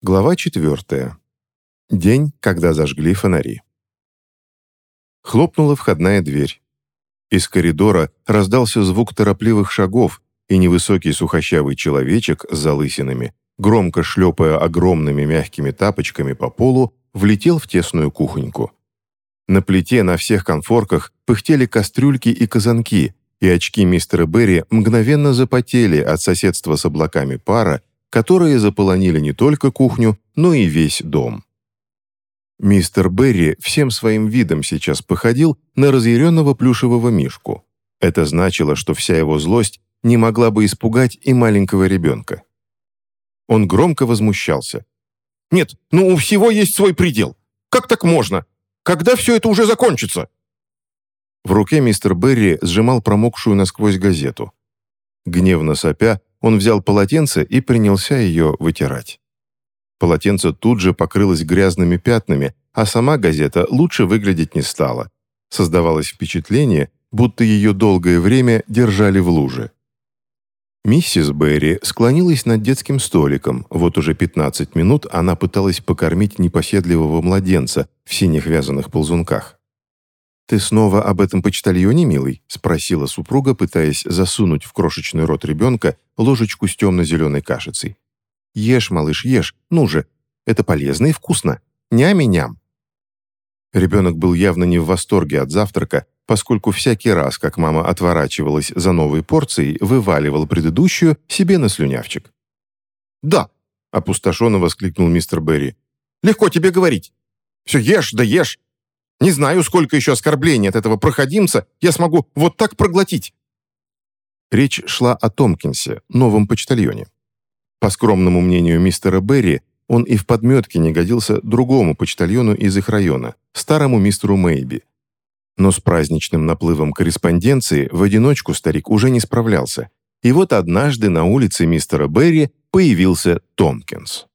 Глава 4. День, когда зажгли фонари. Хлопнула входная дверь. Из коридора раздался звук торопливых шагов, и невысокий сухощавый человечек с залысинами, громко шлепая огромными мягкими тапочками по полу, влетел в тесную кухоньку. На плите на всех конфорках пыхтели кастрюльки и казанки, и очки мистера Берри мгновенно запотели от соседства с облаками пара, которые заполонили не только кухню, но и весь дом. Мистер Берри всем своим видом сейчас походил на разъяренного плюшевого мишку. Это значило, что вся его злость не могла бы испугать и маленького ребенка. Он громко возмущался. «Нет, ну у всего есть свой предел. Как так можно? Когда все это уже закончится?» В руке мистер Берри сжимал промокшую насквозь газету. Гневно сопя, он взял полотенце и принялся ее вытирать. Полотенце тут же покрылось грязными пятнами, а сама газета лучше выглядеть не стала. Создавалось впечатление, будто ее долгое время держали в луже. Миссис Берри склонилась над детским столиком. Вот уже 15 минут она пыталась покормить непоседливого младенца в синих вязаных ползунках. «Ты снова об этом почтальоне, милый?» — спросила супруга, пытаясь засунуть в крошечный рот ребенка ложечку с темно-зеленой кашицей. «Ешь, малыш, ешь, ну же, это полезно и вкусно. Ням-ням». Ребенок был явно не в восторге от завтрака, поскольку всякий раз, как мама отворачивалась за новой порцией, вываливал предыдущую себе на слюнявчик. «Да!» — опустошенно воскликнул мистер Берри. «Легко тебе говорить. Все ешь да ешь. Не знаю, сколько еще оскорблений от этого проходимца я смогу вот так проглотить». Речь шла о Томкинсе, новом почтальоне. По скромному мнению мистера Берри, он и в подметке не годился другому почтальону из их района, старому мистеру Мэйби. Но с праздничным наплывом корреспонденции в одиночку старик уже не справлялся. И вот однажды на улице мистера Берри появился Томкинс.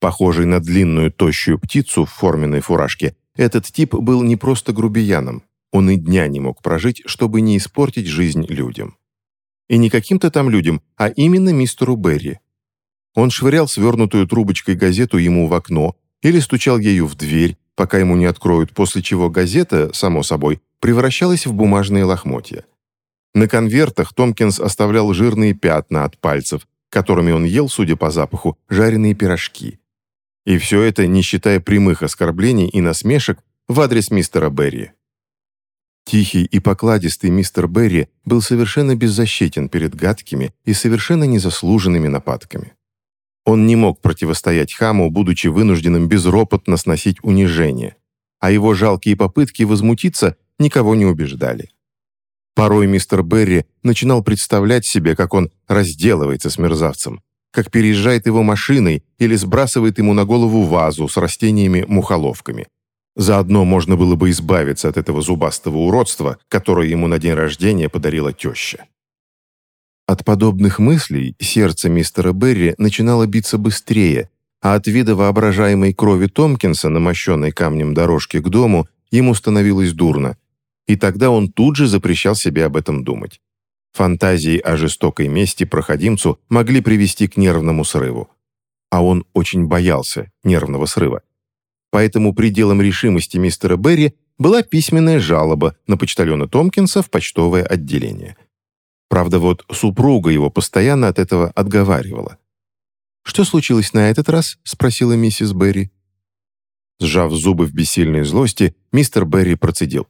Похожий на длинную тощую птицу в форменной фуражке, этот тип был не просто грубияном, он и дня не мог прожить, чтобы не испортить жизнь людям. И не каким-то там людям, а именно мистеру Берри. Он швырял свернутую трубочкой газету ему в окно или стучал ею в дверь, пока ему не откроют, после чего газета, само собой, превращалась в бумажные лохмотья. На конвертах Томкинс оставлял жирные пятна от пальцев, которыми он ел, судя по запаху, жареные пирожки. И все это не считая прямых оскорблений и насмешек в адрес мистера Берри. Тихий и покладистый мистер Берри был совершенно беззащитен перед гадкими и совершенно незаслуженными нападками. Он не мог противостоять хаму, будучи вынужденным безропотно сносить унижение, а его жалкие попытки возмутиться никого не убеждали. Порой мистер Берри начинал представлять себе, как он разделывается с мерзавцем, как переезжает его машиной или сбрасывает ему на голову вазу с растениями-мухоловками. Заодно можно было бы избавиться от этого зубастого уродства, которое ему на день рождения подарила теща. От подобных мыслей сердце мистера Берри начинало биться быстрее, а от вида воображаемой крови Томкинса на мощенной камнем дорожке к дому ему становилось дурно, и тогда он тут же запрещал себе об этом думать. Фантазии о жестокой мести проходимцу могли привести к нервному срыву. А он очень боялся нервного срыва. Поэтому пределом решимости мистера Берри была письменная жалоба на почтальона Томкинса в почтовое отделение. Правда, вот супруга его постоянно от этого отговаривала. «Что случилось на этот раз?» — спросила миссис Берри. Сжав зубы в бессильной злости, мистер Берри процедил.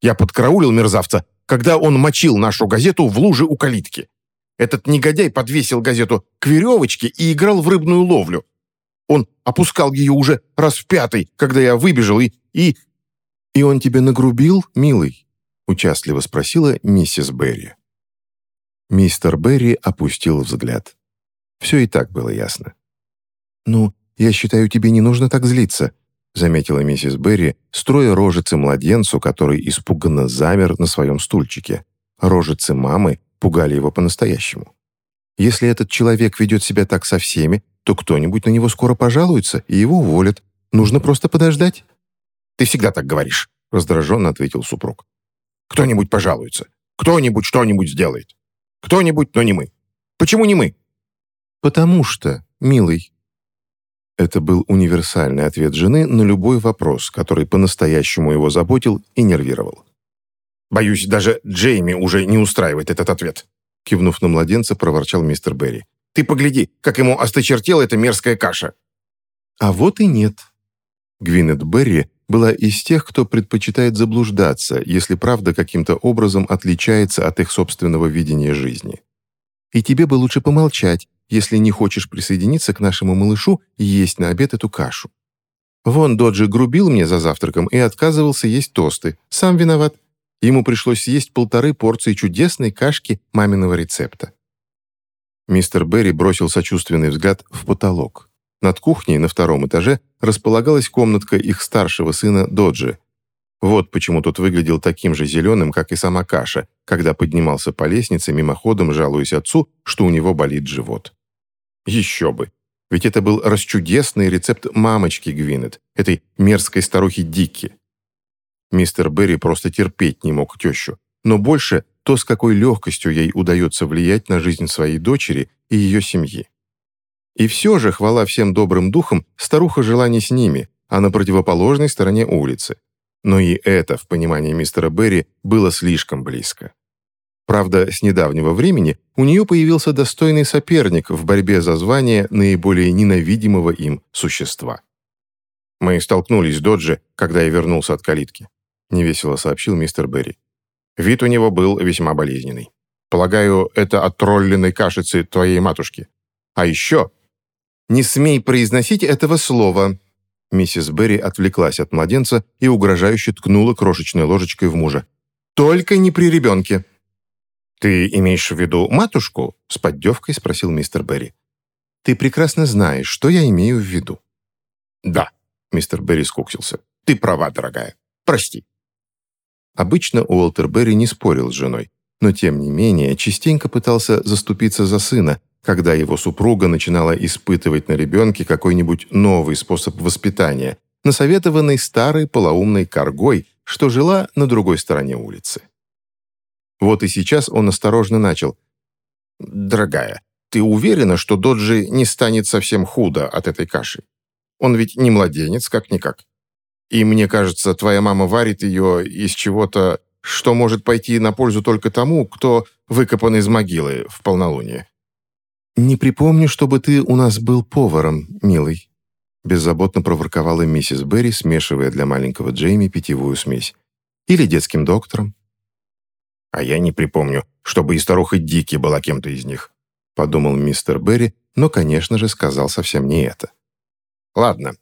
«Я подкараулил мерзавца когда он мочил нашу газету в луже у калитки. Этот негодяй подвесил газету к веревочке и играл в рыбную ловлю. Он опускал ее уже раз в пятый, когда я выбежал, и... и... «И он тебе нагрубил, милый?» — участливо спросила миссис Берри. Мистер Берри опустил взгляд. Все и так было ясно. «Ну, я считаю, тебе не нужно так злиться», заметила миссис Берри, строя рожицы младенцу, который испуганно замер на своем стульчике. Рожицы мамы пугали его по-настоящему. Если этот человек ведет себя так со всеми, то кто-нибудь на него скоро пожалуется, и его уволят. Нужно просто подождать». «Ты всегда так говоришь», — раздраженно ответил супруг. «Кто-нибудь пожалуется. Кто-нибудь что-нибудь сделает. Кто-нибудь, но не мы. Почему не мы?» «Потому что, милый». Это был универсальный ответ жены на любой вопрос, который по-настоящему его заботил и нервировал. «Боюсь, даже Джейми уже не устраивает этот ответ», кивнув на младенца, проворчал мистер Берри. «Ты погляди, как ему осточертела эта мерзкая каша!» А вот и нет. Гвинет Берри была из тех, кто предпочитает заблуждаться, если правда каким-то образом отличается от их собственного видения жизни. И тебе бы лучше помолчать, если не хочешь присоединиться к нашему малышу есть на обед эту кашу. Вон Доджи грубил мне за завтраком и отказывался есть тосты. Сам виноват. Ему пришлось съесть полторы порции чудесной кашки маминого рецепта. Мистер Берри бросил сочувственный взгляд в потолок. Над кухней на втором этаже располагалась комнатка их старшего сына Доджи. Вот почему тот выглядел таким же зеленым, как и сама каша, когда поднимался по лестнице, мимоходом жалуясь отцу, что у него болит живот. Еще бы! Ведь это был расчудесный рецепт мамочки Гвинет, этой мерзкой старухи Дикки. Мистер Берри просто терпеть не мог тещу, но больше то, с какой легкостью ей удается влиять на жизнь своей дочери и ее семьи. И все же, хвала всем добрым духам, старуха жила не с ними, а на противоположной стороне улицы. Но и это, в понимании мистера Берри, было слишком близко. Правда, с недавнего времени у нее появился достойный соперник в борьбе за звание наиболее ненавидимого им существа. Мы столкнулись с Доджи, когда я вернулся от калитки. Невесело сообщил мистер Берри. Вид у него был весьма болезненный. Полагаю, это от тролленной кашицы твоей матушки. А еще «Не смей произносить этого слова!» Миссис Берри отвлеклась от младенца и угрожающе ткнула крошечной ложечкой в мужа. «Только не при ребенке!» «Ты имеешь в виду матушку?» — с поддевкой спросил мистер Берри. «Ты прекрасно знаешь, что я имею в виду». «Да», — мистер Берри скуксился. «Ты права, дорогая. Прости». Обычно Уолтер Берри не спорил с женой, но тем не менее частенько пытался заступиться за сына, когда его супруга начинала испытывать на ребенке какой-нибудь новый способ воспитания, насоветованный старой полоумной коргой, что жила на другой стороне улицы. Вот и сейчас он осторожно начал. «Дорогая, ты уверена, что Доджи не станет совсем худо от этой каши? Он ведь не младенец, как-никак. И мне кажется, твоя мама варит ее из чего-то, что может пойти на пользу только тому, кто выкопан из могилы в полнолуние. «Не припомню, чтобы ты у нас был поваром, милый», беззаботно проворковала миссис Берри, смешивая для маленького Джейми питьевую смесь. «Или детским доктором». «А я не припомню, чтобы и старуха Дики была кем-то из них», подумал мистер Берри, но, конечно же, сказал совсем не это. «Ладно,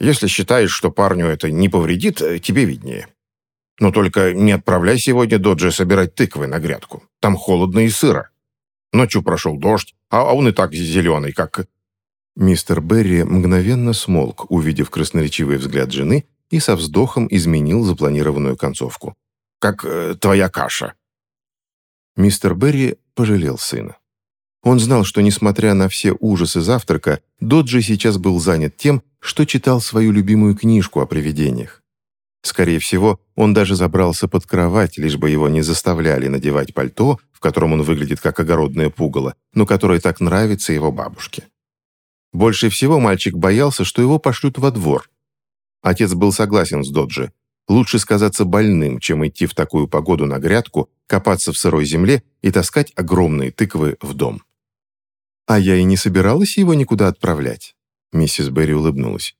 если считаешь, что парню это не повредит, тебе виднее. Но только не отправляй сегодня Доджи собирать тыквы на грядку. Там холодно и сыро. Ночью прошел дождь, а он и так зеленый, как...» Мистер Берри мгновенно смолк, увидев красноречивый взгляд жены, и со вздохом изменил запланированную концовку. «Как э, твоя каша». Мистер Берри пожалел сына. Он знал, что, несмотря на все ужасы завтрака, Доджи сейчас был занят тем, что читал свою любимую книжку о привидениях. Скорее всего, он даже забрался под кровать, лишь бы его не заставляли надевать пальто, в котором он выглядит как огородное пугало, но которое так нравится его бабушке. Больше всего мальчик боялся, что его пошлют во двор. Отец был согласен с Доджи. Лучше сказаться больным, чем идти в такую погоду на грядку, копаться в сырой земле и таскать огромные тыквы в дом. «А я и не собиралась его никуда отправлять», — миссис Берри улыбнулась.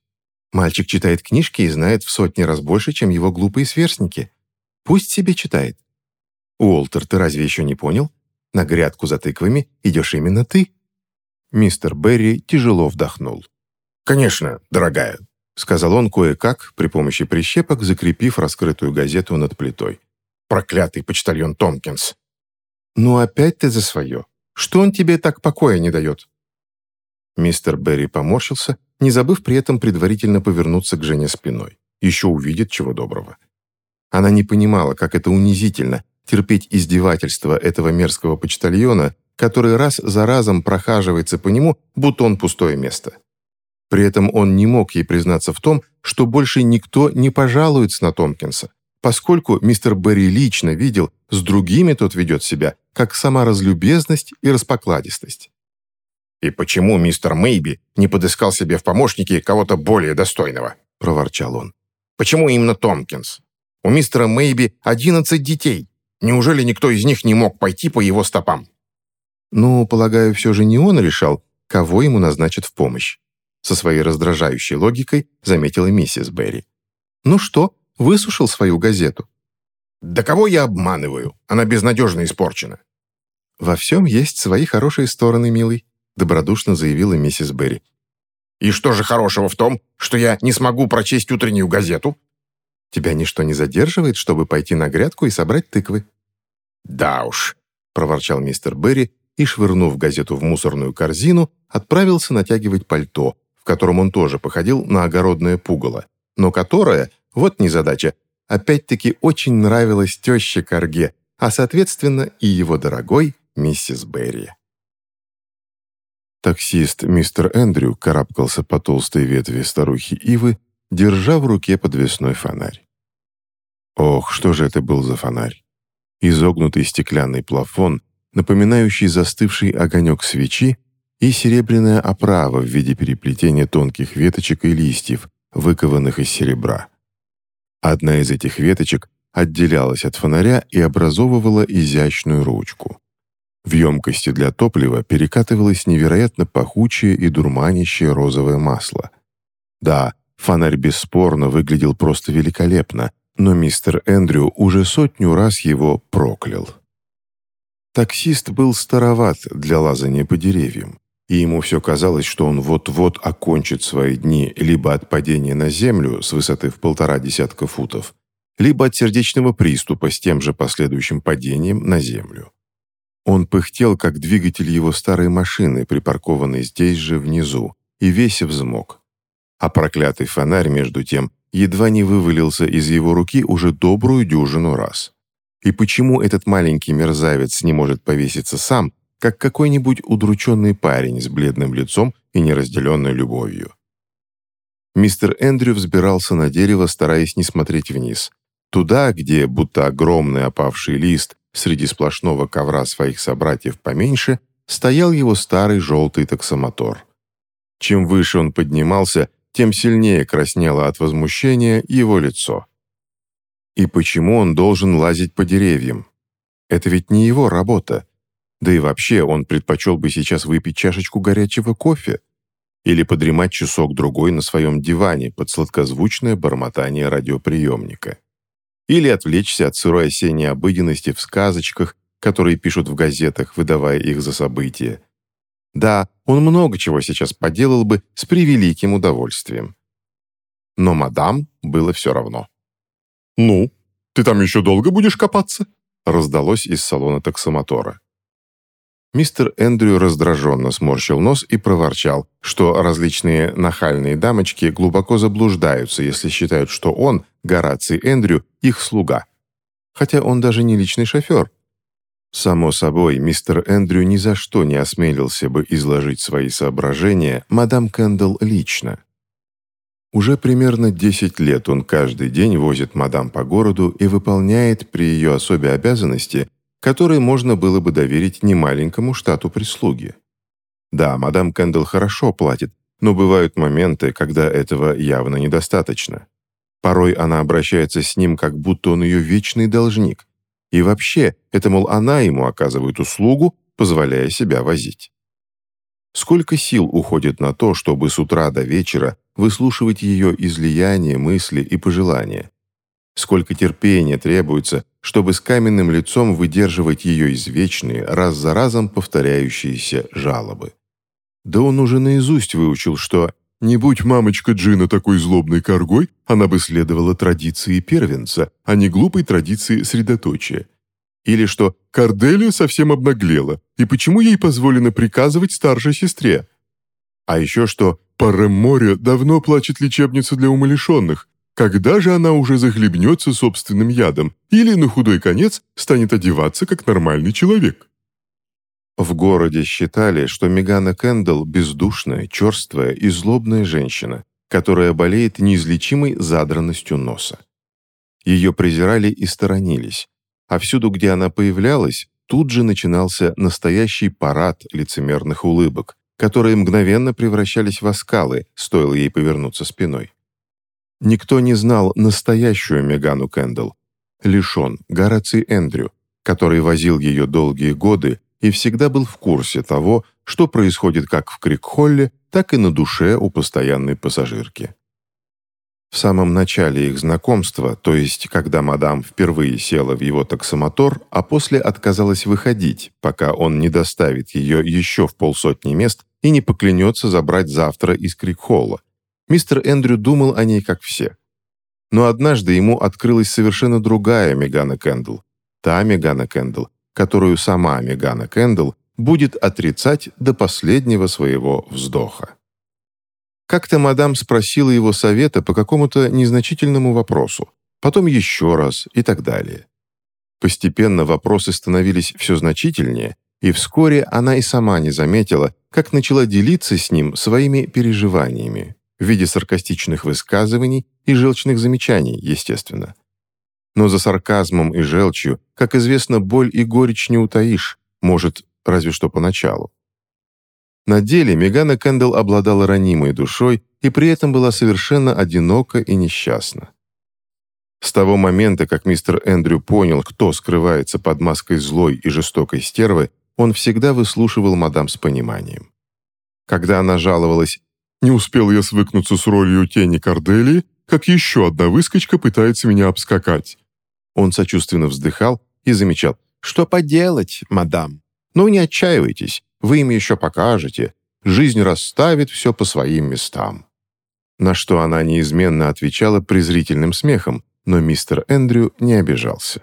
Мальчик читает книжки и знает в сотни раз больше, чем его глупые сверстники. Пусть себе читает. Уолтер, ты разве еще не понял? На грядку за тыквами идешь именно ты. Мистер Берри тяжело вдохнул. «Конечно, дорогая», — сказал он кое-как, при помощи прищепок, закрепив раскрытую газету над плитой. «Проклятый почтальон Томпкинс!» «Ну опять ты за свое. Что он тебе так покоя не дает?» Мистер Берри поморщился, не забыв при этом предварительно повернуться к жене спиной. Еще увидит чего доброго. Она не понимала, как это унизительно терпеть издевательства этого мерзкого почтальона, который раз за разом прохаживается по нему, будто он пустое место. При этом он не мог ей признаться в том, что больше никто не пожалуется на Томпкинса, поскольку мистер Берри лично видел, с другими тот ведет себя, как сама разлюбезность и распокладистость. «И почему мистер Мэйби не подыскал себе в помощники кого-то более достойного?» – проворчал он. «Почему именно Томпкинс? У мистера Мэйби 11 детей. Неужели никто из них не мог пойти по его стопам?» «Ну, полагаю, все же не он решал, кого ему назначат в помощь», со своей раздражающей логикой заметила миссис Берри. «Ну что, высушил свою газету?» «Да кого я обманываю? Она безнадежно испорчена». «Во всем есть свои хорошие стороны, милый», добродушно заявила миссис Берри. «И что же хорошего в том, что я не смогу прочесть утреннюю газету?» «Тебя ничто не задерживает, чтобы пойти на грядку и собрать тыквы». «Да уж», — проворчал мистер Берри и, швырнув газету в мусорную корзину, отправился натягивать пальто, котором он тоже походил на огородное пугало, но которое, вот незадача, опять-таки очень нравилось теще Карге, а, соответственно, и его дорогой миссис Берри. Таксист мистер Эндрю карабкался по толстой ветви старухи Ивы, держа в руке подвесной фонарь. Ох, что же это был за фонарь? Изогнутый стеклянный плафон, напоминающий застывший огонек свечи, и серебряная оправа в виде переплетения тонких веточек и листьев, выкованных из серебра. Одна из этих веточек отделялась от фонаря и образовывала изящную ручку. В емкости для топлива перекатывалось невероятно пахучее и дурманящее розовое масло. Да, фонарь бесспорно выглядел просто великолепно, но мистер Эндрю уже сотню раз его проклял. Таксист был староват для лазания по деревьям, и ему все казалось, что он вот-вот окончит свои дни либо от падения на землю с высоты в полтора десятка футов, либо от сердечного приступа с тем же последующим падением на землю. Он пыхтел, как двигатель его старой машины, припаркованной здесь же внизу, и весь взмок. А проклятый фонарь, между тем, едва не вывалился из его руки уже добрую дюжину раз. И почему этот маленький мерзавец не может повеситься сам, как какой-нибудь удрученный парень с бледным лицом и неразделенной любовью? Мистер Эндрю взбирался на дерево, стараясь не смотреть вниз. Туда, где, будто огромный опавший лист, среди сплошного ковра своих собратьев поменьше, стоял его старый желтый таксомотор. Чем выше он поднимался, тем сильнее краснело от возмущения его лицо. И почему он должен лазить по деревьям? Это ведь не его работа. Да и вообще он предпочел бы сейчас выпить чашечку горячего кофе или подремать часок-другой на своем диване под сладкозвучное бормотание радиоприемника или отвлечься от сырой осенней обыденности в сказочках, которые пишут в газетах, выдавая их за события. Да, он много чего сейчас поделал бы с превеликим удовольствием. Но мадам было все равно. «Ну, ты там еще долго будешь копаться?» раздалось из салона таксомотора. Мистер Эндрю раздраженно сморщил нос и проворчал, что различные нахальные дамочки глубоко заблуждаются, если считают, что он, Гораций Эндрю, их слуга. Хотя он даже не личный шофер. Само собой, мистер Эндрю ни за что не осмелился бы изложить свои соображения мадам Кэндалл лично. Уже примерно 10 лет он каждый день возит мадам по городу и выполняет при ее особе обязанности который можно было бы доверить немаленькому штату прислуги. Да, мадам Кэндалл хорошо платит, но бывают моменты, когда этого явно недостаточно. Порой она обращается с ним, как будто он ее вечный должник. И вообще, это, мол, она ему оказывает услугу, позволяя себя возить. Сколько сил уходит на то, чтобы с утра до вечера выслушивать ее излияние, мысли и пожелания? Сколько терпения требуется, чтобы с каменным лицом выдерживать ее извечные, раз за разом повторяющиеся жалобы. Да он уже наизусть выучил, что «не будь мамочка Джина такой злобной коргой, она бы следовала традиции первенца, а не глупой традиции средоточия». Или что «Корделия совсем обнаглела, и почему ей позволено приказывать старшей сестре?» А еще что «Парем моря давно плачет лечебница для умалишенных, когда же она уже захлебнется собственным ядом или, на худой конец, станет одеваться как нормальный человек? В городе считали, что Мегана Кэндалл – бездушная, черствая и злобная женщина, которая болеет неизлечимой задранностью носа. Ее презирали и сторонились, а всюду, где она появлялась, тут же начинался настоящий парад лицемерных улыбок, которые мгновенно превращались в оскалы, стоило ей повернуться спиной. Никто не знал настоящую Мегану Кэндалл, лишь он, Гораций Эндрю, который возил ее долгие годы и всегда был в курсе того, что происходит как в Крикхолле, так и на душе у постоянной пассажирки. В самом начале их знакомства, то есть когда мадам впервые села в его таксомотор, а после отказалась выходить, пока он не доставит ее еще в полсотни мест и не поклянется забрать завтра из Крикхолла, мистер Эндрю думал о ней как все. Но однажды ему открылась совершенно другая Мегана Кэндл, та Мегана Кэндл, которую сама Мегана Кэндл будет отрицать до последнего своего вздоха. Как-то мадам спросила его совета по какому-то незначительному вопросу, потом еще раз и так далее. Постепенно вопросы становились все значительнее, и вскоре она и сама не заметила, как начала делиться с ним своими переживаниями в виде саркастичных высказываний и желчных замечаний, естественно. Но за сарказмом и желчью, как известно, боль и горечь не утаишь, может, разве что поначалу. На деле Мегана Кэндалл обладала ранимой душой и при этом была совершенно одинока и несчастна. С того момента, как мистер Эндрю понял, кто скрывается под маской злой и жестокой стервы, он всегда выслушивал мадам с пониманием. Когда она жаловалась «Не успел я свыкнуться с ролью тени Корделии, как еще одна выскочка пытается меня обскакать». Он сочувственно вздыхал и замечал «Что поделать, мадам? Ну, не отчаивайтесь, вы им еще покажете. Жизнь расставит все по своим местам». На что она неизменно отвечала презрительным смехом, но мистер Эндрю не обижался.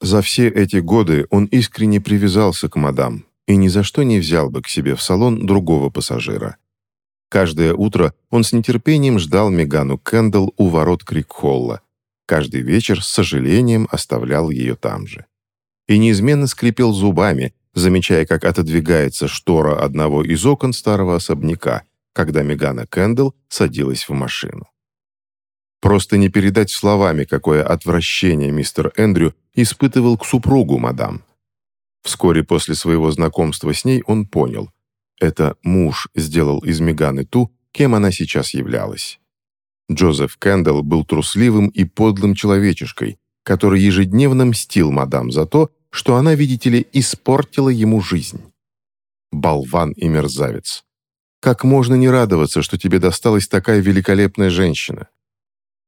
За все эти годы он искренне привязался к мадам и ни за что не взял бы к себе в салон другого пассажира. Каждое утро он с нетерпением ждал Мегану Кэндалл у ворот Крикхолла. Каждый вечер с сожалением оставлял ее там же. И неизменно скрипел зубами, замечая, как отодвигается штора одного из окон старого особняка, когда Мегана Кэндалл садилась в машину. Просто не передать словами, какое отвращение мистер Эндрю испытывал к супругу мадам. Вскоре после своего знакомства с ней он понял, это муж сделал из Меганы ту, кем она сейчас являлась. Джозеф Кэндалл был трусливым и подлым человечишкой, который ежедневно мстил мадам за то, что она, видите ли, испортила ему жизнь. Болван и мерзавец. Как можно не радоваться, что тебе досталась такая великолепная женщина?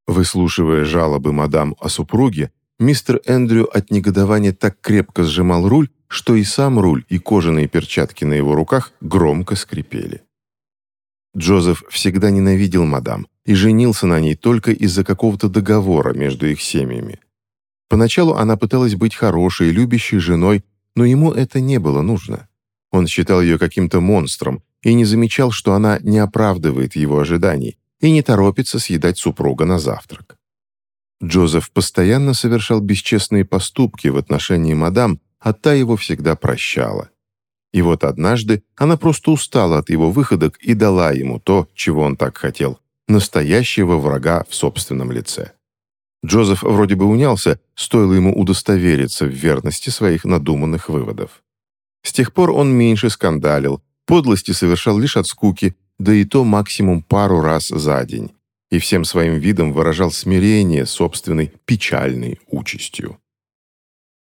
Выслушивая жалобы мадам о супруге, мистер Эндрю от негодования так крепко сжимал руль, что и сам руль, и кожаные перчатки на его руках громко скрипели. Джозеф всегда ненавидел мадам и женился на ней только из-за какого-то договора между их семьями. Поначалу она пыталась быть хорошей, любящей женой, но ему это не было нужно. Он считал ее каким-то монстром и не замечал, что она не оправдывает его ожиданий и не торопится съедать супруга на завтрак. Джозеф постоянно совершал бесчестные поступки в отношении мадам, а та его всегда прощала. И вот однажды она просто устала от его выходок и дала ему то, чего он так хотел – настоящего врага в собственном лице. Джозеф вроде бы унялся, стоило ему удостовериться в верности своих надуманных выводов. С тех пор он меньше скандалил, подлости совершал лишь от скуки, да и то максимум пару раз за день, и всем своим видом выражал смирение собственной печальной участью.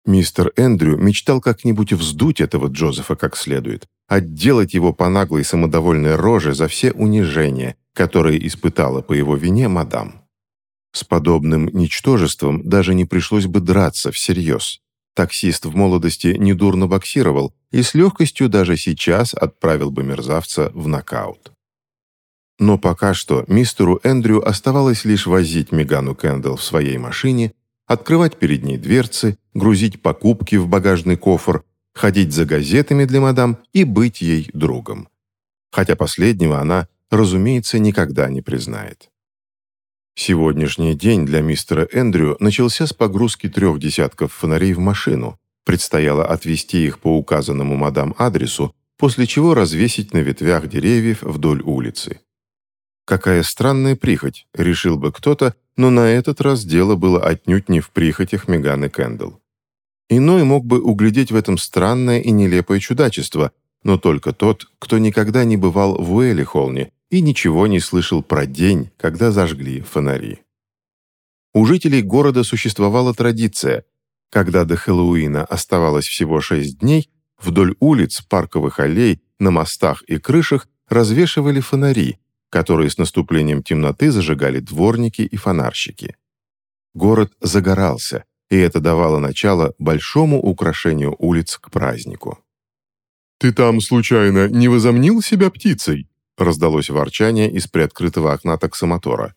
Мистер Эндрю мечтал как-нибудь вздуть этого Джозефа как следует, отделать его по наглой самодовольной роже за все унижения, которые испытала по его вине мадам. С подобным ничтожеством даже не пришлось бы драться всерьез. Таксист в молодости недурно боксировал и с легкостью даже сейчас отправил бы мерзавца в нокаут. Но пока что мистеру Эндрю оставалось лишь возить Мегану Кэндалл в своей машине, открывать перед ней дверцы, грузить покупки в багажный кофр, ходить за газетами для мадам и быть ей другом. Хотя последнего она, разумеется, никогда не признает. Сегодняшний день для мистера Эндрю начался с погрузки трех десятков фонарей в машину. Предстояло отвезти их по указанному мадам адресу, после чего развесить на ветвях деревьев вдоль улицы. Какая странная прихоть, решил бы кто-то, но на этот раз дело было отнюдь не в прихотях Меганы Кэндалл. Иной мог бы углядеть в этом странное и нелепое чудачество, но только тот, кто никогда не бывал в Уэлли-Холне и ничего не слышал про день, когда зажгли фонари. У жителей города существовала традиция. Когда до Хэллоуина оставалось всего шесть дней, вдоль улиц, парковых аллей, на мостах и крышах развешивали фонари, которые с наступлением темноты зажигали дворники и фонарщики. Город загорался, и это давало начало большому украшению улиц к празднику. «Ты там, случайно, не возомнил себя птицей?» раздалось ворчание из приоткрытого окна таксомотора.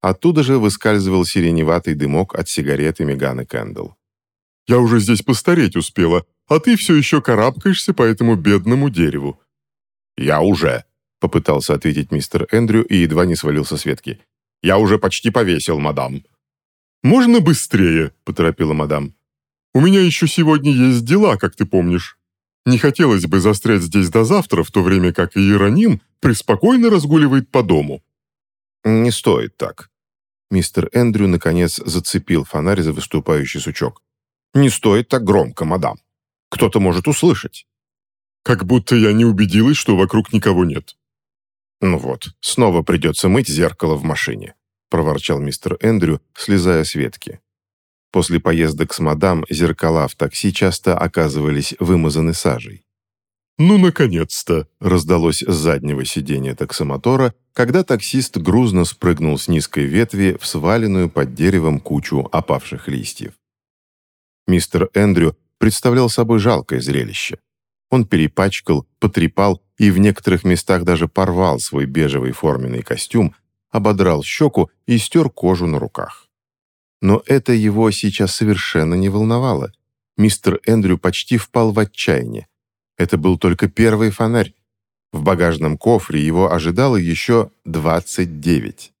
Оттуда же выскальзывал сиреневатый дымок от сигареты Меганы Кэндл. «Я уже здесь постареть успела, а ты все еще карабкаешься по этому бедному дереву». «Я уже», — попытался ответить мистер Эндрю и едва не свалился с ветки. «Я уже почти повесил, мадам». «Можно быстрее?» — поторопила мадам. «У меня еще сегодня есть дела, как ты помнишь. Не хотелось бы застрять здесь до завтра, в то время как Иероним преспокойно разгуливает по дому». «Не стоит так». Мистер Эндрю, наконец, зацепил фонарь за выступающий сучок. «Не стоит так громко, мадам. Кто-то может услышать». «Как будто я не убедилась, что вокруг никого нет». «Ну вот, снова придется мыть зеркало в машине», проворчал мистер Эндрю, слезая с ветки. После поездок с мадам зеркала в такси часто оказывались вымазаны сажей. «Ну, наконец-то!» — раздалось с заднего сиденья таксомотора, когда таксист грузно спрыгнул с низкой ветви в сваленную под деревом кучу опавших листьев. Мистер Эндрю представлял собой жалкое зрелище. Он перепачкал, потрепал и в некоторых местах даже порвал свой бежевый форменный костюм, ободрал щеку и стер кожу на руках. Но это его сейчас совершенно не волновало. Мистер Эндрю почти впал в отчаяние. Это был только первый фонарь. В багажном кофре его ожидало еще 29.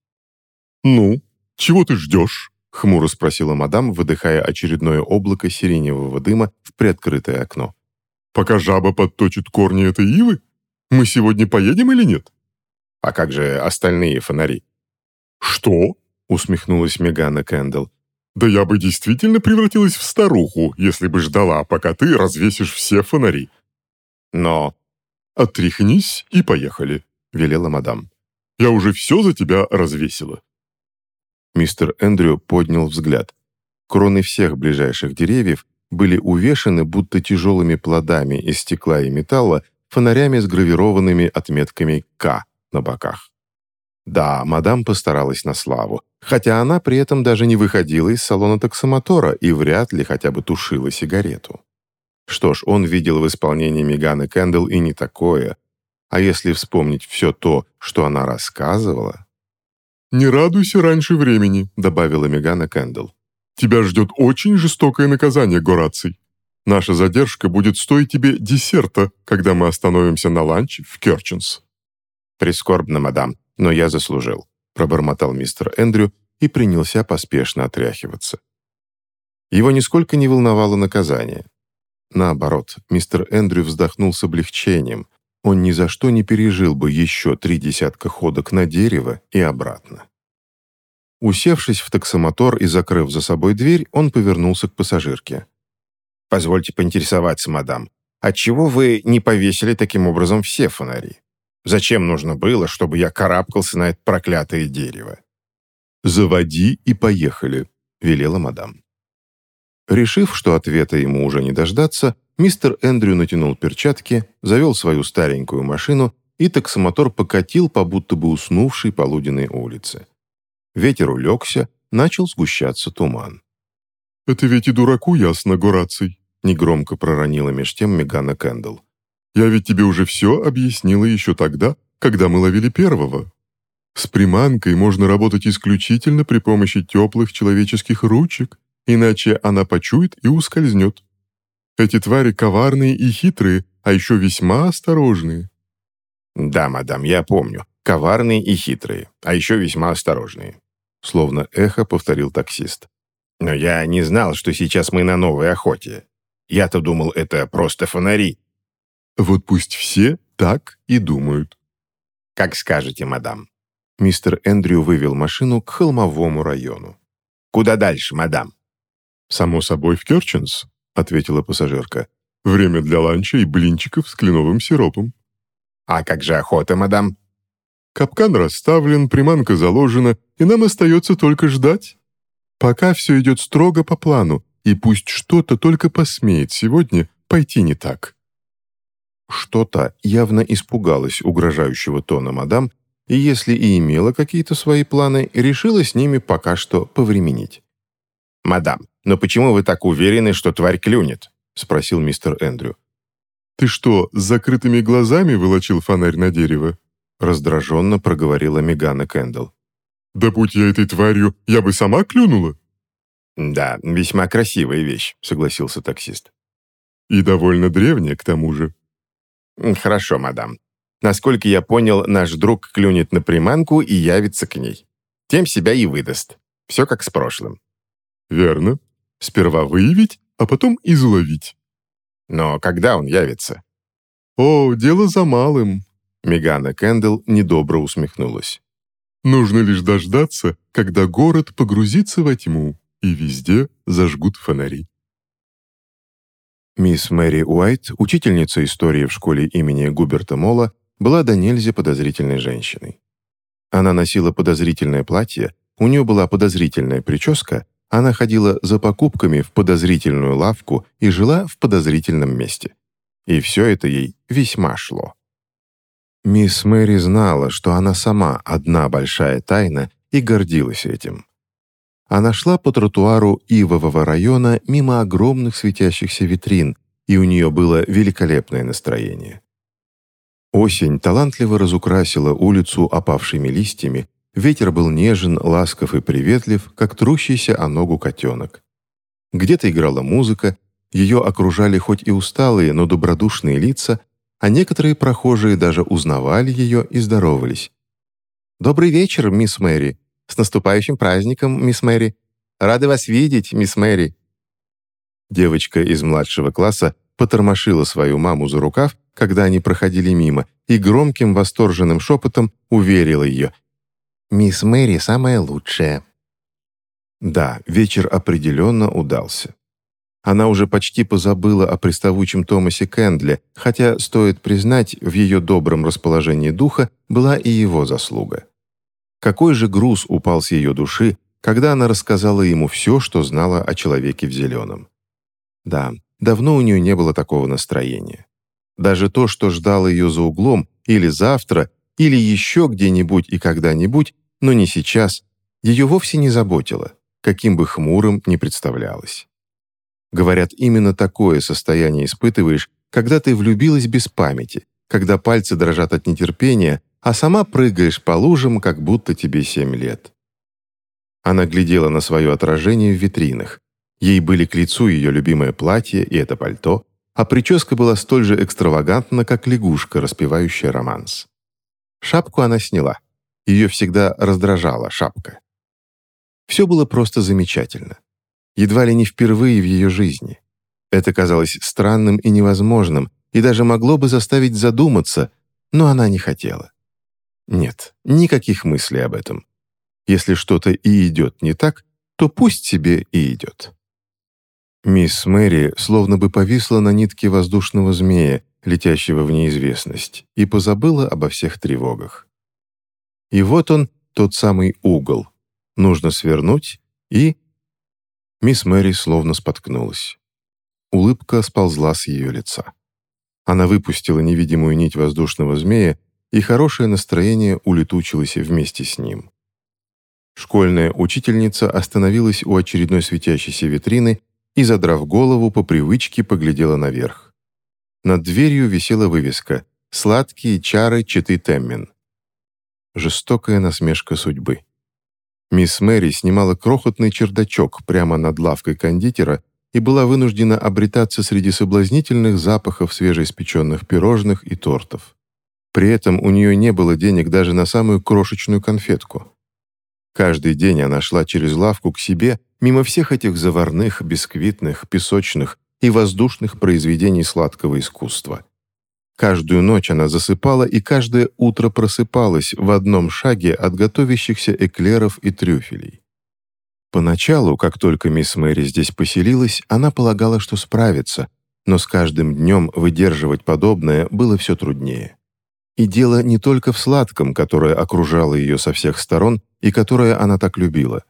«Ну, чего ты ждешь?» — хмуро спросила мадам, выдыхая очередное облако сиреневого дыма в приоткрытое окно. «Пока жаба подточит корни этой ивы? Мы сегодня поедем или нет?» «А как же остальные фонари?» «Что?» — усмехнулась Мегана Кэндалл. «Да я бы действительно превратилась в старуху, если бы ждала, пока ты развесишь все фонари». «Но...» «Отряхнись и поехали», — велела мадам. «Я уже все за тебя развесила». Мистер Эндрю поднял взгляд. Кроны всех ближайших деревьев были увешаны будто тяжелыми плодами из стекла и металла, фонарями с гравированными отметками «К» на боках. Да, мадам постаралась на славу, хотя она при этом даже не выходила из салона таксомотора и вряд ли хотя бы тушила сигарету. Что ж, он видел в исполнении Меганы Кэндл и не такое. А если вспомнить все то, что она рассказывала... «Не радуйся раньше времени», — добавила Мегана Кэндл. «Тебя ждет очень жестокое наказание, Гораций. Наша задержка будет стоить тебе десерта, когда мы остановимся на ланч в Керченс». «Прискорбно, мадам, но я заслужил», — пробормотал мистер Эндрю и принялся поспешно отряхиваться. Его нисколько не волновало наказание. Наоборот, мистер Эндрю вздохнул с облегчением. Он ни за что не пережил бы еще три десятка ходок на дерево и обратно. Усевшись в таксомотор и закрыв за собой дверь, он повернулся к пассажирке. «Позвольте поинтересоваться, мадам, отчего вы не повесили таким образом все фонари?» Зачем нужно было, чтобы я карабкался на это проклятое дерево? «Заводи и поехали», — велела мадам. Решив, что ответа ему уже не дождаться, мистер Эндрю натянул перчатки, завел свою старенькую машину, и таксомотор покатил по будто бы уснувшей полуденной улице. Ветер улегся, начал сгущаться туман. «Это ведь и дураку ясно, Гораций», — негромко проронила меж тем Мегана Кэндалл. Я ведь тебе уже все объяснила еще тогда, когда мы ловили первого. С приманкой можно работать исключительно при помощи теплых человеческих ручек, иначе она почует и ускользнет. Эти твари коварные и хитрые, а еще весьма осторожные». «Да, мадам, я помню. Коварные и хитрые, а еще весьма осторожные», словно эхо повторил таксист. «Но я не знал, что сейчас мы на новой охоте. Я-то думал, это просто фонари, вот пусть все так и думают. Как скажете, мадам. Мистер Эндрю вывел машину к холмовому району. Куда дальше, мадам? Само собой, в Керченс, ответила пассажирка. Время для ланча и блинчиков с кленовым сиропом. А как же охота, мадам? Капкан расставлен, приманка заложена, и нам остается только ждать. Пока все идет строго по плану, и пусть что-то только посмеет сегодня пойти не так. Что-то явно испугалось угрожающего тона мадам, и если и имела какие-то свои планы, решила с ними пока что повременить. «Мадам, но почему вы так уверены, что тварь клюнет?» — спросил мистер Эндрю. «Ты что, с закрытыми глазами волочил фонарь на дерево?» раздраженно проговорила Мегана Кэндалл. «Да будь я этой тварью, я бы сама клюнула». «Да, весьма красивая вещь», — согласился таксист. «И довольно древняя, к тому же». «Хорошо, мадам. Насколько я понял, наш друг клюнет на приманку и явится к ней. Тем себя и выдаст. Все как с прошлым». «Верно. Сперва выявить, а потом изловить». «Но когда он явится?» «О, дело за малым. Мегана Кэндалл недобро усмехнулась. «Нужно лишь дождаться, когда город погрузится во тьму, и везде зажгут фонари». Мисс Мэри Уайт, учительница истории в школе имени Губерта Мола, была до нельзя подозрительной женщиной. Она носила подозрительное платье, у нее была подозрительная прическа, она ходила за покупками в подозрительную лавку и жила в подозрительном месте. И все это ей весьма шло. Мисс Мэри знала, что она сама одна большая тайна и гордилась этим. Она шла по тротуару Ивового района мимо огромных светящихся витрин, и у нее было великолепное настроение. Осень талантливо разукрасила улицу опавшими листьями, ветер был нежен, ласков и приветлив, как трущийся о ногу котенок. Где-то играла музыка, ее окружали хоть и усталые, но добродушные лица, а некоторые прохожие даже узнавали ее и здоровались. «Добрый вечер, мисс Мэри! С наступающим праздником, мисс Мэри! Рады вас видеть, мисс Мэри!» Девочка из младшего класса потормошила свою маму за рукав, когда они проходили мимо, и громким восторженным шепотом уверила ее. «Мисс Мэри самая лучшая». Да, вечер определенно удался. Она уже почти позабыла о приставучем Томасе Кэндле, хотя, стоит признать, в ее добром расположении духа была и его заслуга. Какой же груз упал с ее души, когда она рассказала ему все, что знала о человеке в зеленом. Да, давно у нее не было такого настроения. Даже то, что ждало ее за углом, или завтра, или еще где-нибудь и когда-нибудь, но не сейчас, ее вовсе не заботило, каким бы хмурым ни представлялось. Говорят, именно такое состояние испытываешь, когда ты влюбилась без памяти, когда пальцы дрожат от нетерпения, а сама прыгаешь по лужам, как будто тебе семь лет. Она глядела на свое отражение в витринах. Ей были к лицу ее любимое платье и это пальто, а прическа была столь же экстравагантна, как лягушка, распевающая романс. Шапку она сняла. Ее всегда раздражала шапка. Все было просто замечательно едва ли не впервые в ее жизни. Это казалось странным и невозможным, и даже могло бы заставить задуматься, но она не хотела. Нет, никаких мыслей об этом. Если что-то и идет не так, то пусть себе и идет. Мисс Мэри словно бы повисла на нитке воздушного змея, летящего в неизвестность, и позабыла обо всех тревогах. И вот он, тот самый угол. Нужно свернуть и Мисс Мэри словно споткнулась. Улыбка сползла с ее лица. Она выпустила невидимую нить воздушного змея, и хорошее настроение улетучилось вместе с ним. Школьная учительница остановилась у очередной светящейся витрины и, задрав голову, по привычке поглядела наверх. Над дверью висела вывеска «Сладкие чары Читы Теммин». Жестокая насмешка судьбы. Мисс Мэри снимала крохотный чердачок прямо над лавкой кондитера и была вынуждена обретаться среди соблазнительных запахов свежеиспеченных пирожных и тортов. При этом у нее не было денег даже на самую крошечную конфетку. Каждый день она шла через лавку к себе мимо всех этих заварных, бисквитных, песочных и воздушных произведений сладкого искусства. Каждую ночь она засыпала и каждое утро просыпалась в одном шаге от готовящихся эклеров и трюфелей. Поначалу, как только мисс Мэри здесь поселилась, она полагала, что справится, но с каждым днем выдерживать подобное было все труднее. И дело не только в сладком, которое окружало ее со всех сторон и которое она так любила.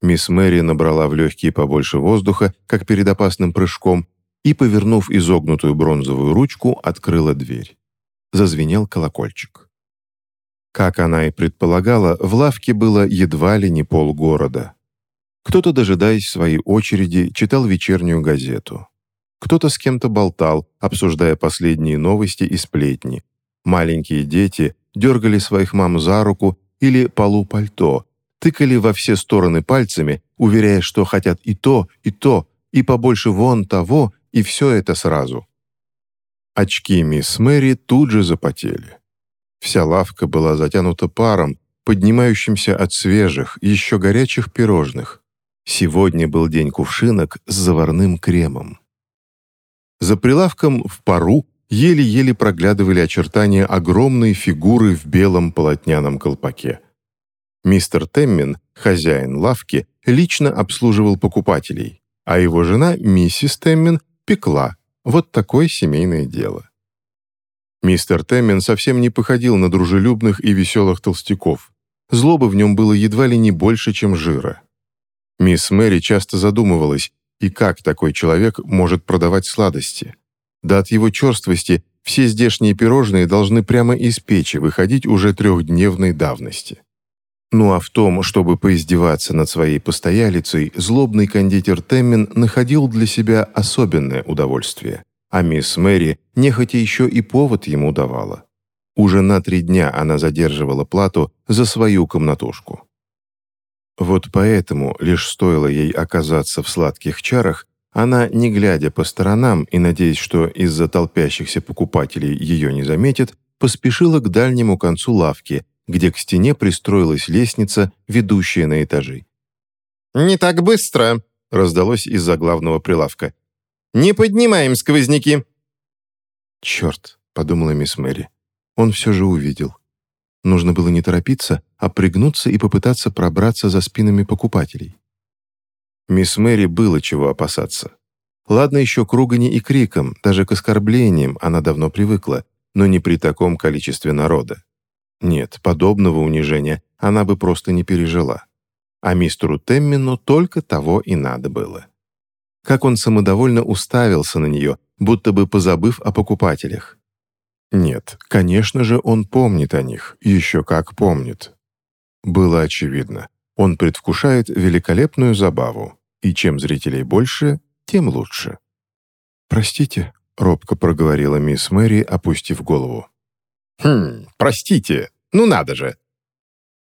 Мисс Мэри набрала в легкие побольше воздуха, как перед опасным прыжком, и, повернув изогнутую бронзовую ручку, открыла дверь. Зазвенел колокольчик. Как она и предполагала, в лавке было едва ли не полгорода. Кто-то, дожидаясь своей очереди, читал вечернюю газету. Кто-то с кем-то болтал, обсуждая последние новости и сплетни. Маленькие дети дергали своих мам за руку или полу пальто, тыкали во все стороны пальцами, уверяя, что хотят и то, и то, и побольше вон того, и все это сразу. Очки мисс Мэри тут же запотели. Вся лавка была затянута паром, поднимающимся от свежих, еще горячих пирожных. Сегодня был день кувшинок с заварным кремом. За прилавком в пару еле-еле проглядывали очертания огромной фигуры в белом полотняном колпаке. Мистер Теммин, хозяин лавки, лично обслуживал покупателей, а его жена, миссис Теммин, пекла. Вот такое семейное дело. Мистер Теммин совсем не походил на дружелюбных и веселых толстяков. Злобы в нем было едва ли не больше, чем жира. Мисс Мэри часто задумывалась, и как такой человек может продавать сладости. Да от его черствости все здешние пирожные должны прямо из печи выходить уже трехдневной давности. Ну а в том, чтобы поиздеваться над своей постоялицей, злобный кондитер Теммин находил для себя особенное удовольствие. А мисс Мэри нехотя еще и повод ему давала. Уже на три дня она задерживала плату за свою комнатушку. Вот поэтому, лишь стоило ей оказаться в сладких чарах, она, не глядя по сторонам и надеясь, что из-за толпящихся покупателей ее не заметят, поспешила к дальнему концу лавки, где к стене пристроилась лестница, ведущая на этажи. «Не так быстро!» — раздалось из-за главного прилавка. «Не поднимаем сквозняки!» «Черт!» — подумала мисс Мэри. Он все же увидел. Нужно было не торопиться, а пригнуться и попытаться пробраться за спинами покупателей. Мисс Мэри было чего опасаться. Ладно еще к ругани и крикам, даже к оскорблениям она давно привыкла, но не при таком количестве народа. Нет, подобного унижения она бы просто не пережила. А мистеру Теммину только того и надо было. Как он самодовольно уставился на нее, будто бы позабыв о покупателях. Нет, конечно же, он помнит о них, еще как помнит. Было очевидно, он предвкушает великолепную забаву, и чем зрителей больше, тем лучше. «Простите», — робко проговорила мисс Мэри, опустив голову. «Хм, простите, ну надо же!»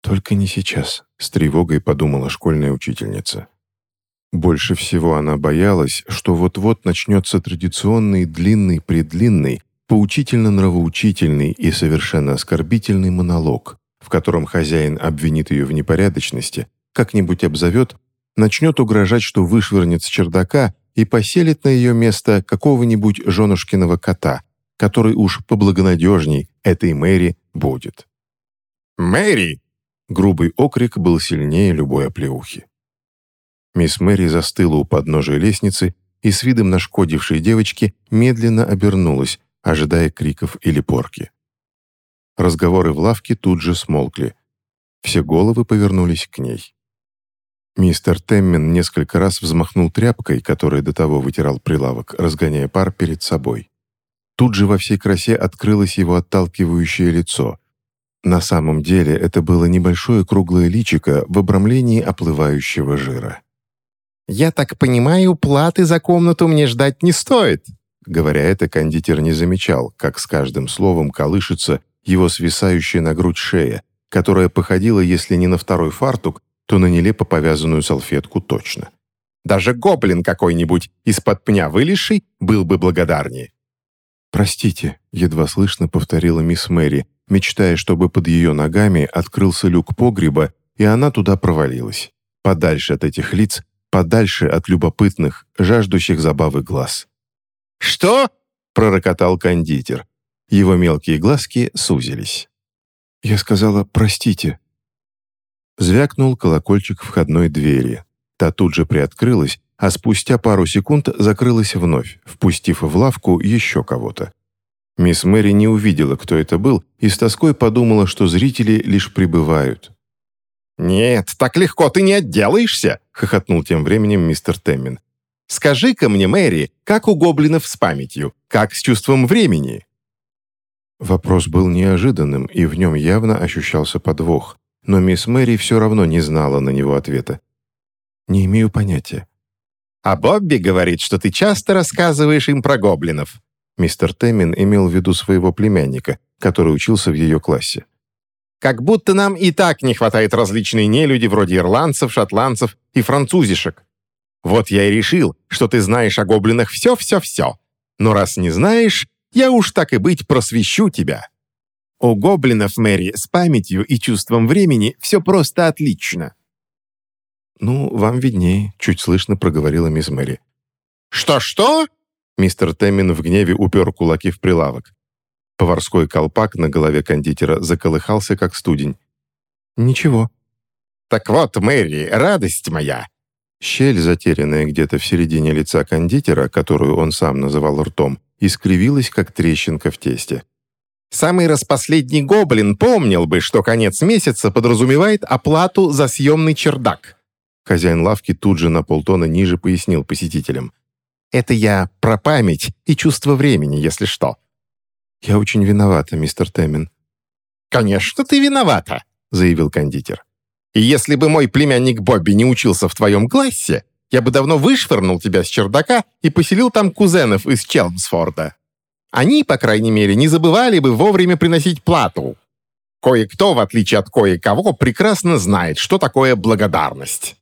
«Только не сейчас», — с тревогой подумала школьная учительница. Больше всего она боялась, что вот-вот начнется традиционный длинный-предлинный, поучительно-нравоучительный и совершенно оскорбительный монолог, в котором хозяин обвинит ее в непорядочности, как-нибудь обзовет, начнет угрожать, что вышвырнет с чердака и поселит на ее место какого-нибудь женушкиного кота, который уж поблагонадежней этой Мэри будет. «Мэри!» Грубый окрик был сильнее любой оплеухи. Мисс Мэри застыла у подножия лестницы и с видом нашкодившей девочки медленно обернулась, ожидая криков или порки. Разговоры в лавке тут же смолкли. Все головы повернулись к ней. Мистер Теммин несколько раз взмахнул тряпкой, которой до того вытирал прилавок, разгоняя пар перед собой. Тут же во всей красе открылось его отталкивающее лицо. На самом деле это было небольшое круглое личико в обрамлении оплывающего жира. «Я так понимаю, платы за комнату мне ждать не стоит», Говоря это, кондитер не замечал, как с каждым словом колышется его свисающая на грудь шея, которая походила, если не на второй фартук, то на нелепо повязанную салфетку точно. Даже гоблин какой-нибудь из-под пня вылезший был бы благодарнее. «Простите», — едва слышно повторила мисс Мэри, мечтая, чтобы под ее ногами открылся люк погреба, и она туда провалилась. Подальше от этих лиц, подальше от любопытных, жаждущих забавы глаз. «Что?» — пророкотал кондитер. Его мелкие глазки сузились. Я сказала «простите». Звякнул колокольчик входной двери. Та тут же приоткрылась, а спустя пару секунд закрылась вновь, впустив в лавку еще кого-то. Мисс Мэри не увидела, кто это был, и с тоской подумала, что зрители лишь прибывают. «Нет, так легко ты не отделаешься!» — хохотнул тем временем мистер Теммин. «Скажи-ка мне, Мэри, как у гоблинов с памятью, как с чувством времени?» Вопрос был неожиданным, и в нем явно ощущался подвох, но мисс Мэри все равно не знала на него ответа. «Не имею понятия». «А Бобби говорит, что ты часто рассказываешь им про гоблинов». Мистер Теммин имел в виду своего племянника, который учился в ее классе. «Как будто нам и так не хватает различной нелюди вроде ирландцев, шотландцев и французишек. Вот я и решил, что ты знаешь о гоблинах все-все-все. Но раз не знаешь, я уж так и быть просвещу тебя. У гоблинов, Мэри, с памятью и чувством времени все просто отлично». «Ну, вам виднее», — чуть слышно проговорила мисс Мэри. «Что-что?» Мистер Теммин в гневе упер кулаки в прилавок. Поварской колпак на голове кондитера заколыхался, как студень. «Ничего». «Так вот, Мэри, радость моя!» Щель, затерянная где-то в середине лица кондитера, которую он сам называл ртом, искривилась, как трещинка в тесте. Самый распоследний гоблин помнил бы, что конец месяца подразумевает оплату за съемный чердак. Хозяин лавки тут же на полтона ниже пояснил посетителям. «Это я про память и чувство времени, если что». «Я очень виновата, мистер Теммин». «Конечно, ты виновата», — заявил кондитер. «И если бы мой племянник Бобби не учился в твоем классе, я бы давно вышвырнул тебя с чердака и поселил там кузенов из Челмсфорда. Они, по крайней мере, не забывали бы вовремя приносить плату. Кое-кто, в отличие от кое-кого, прекрасно знает, что такое благодарность».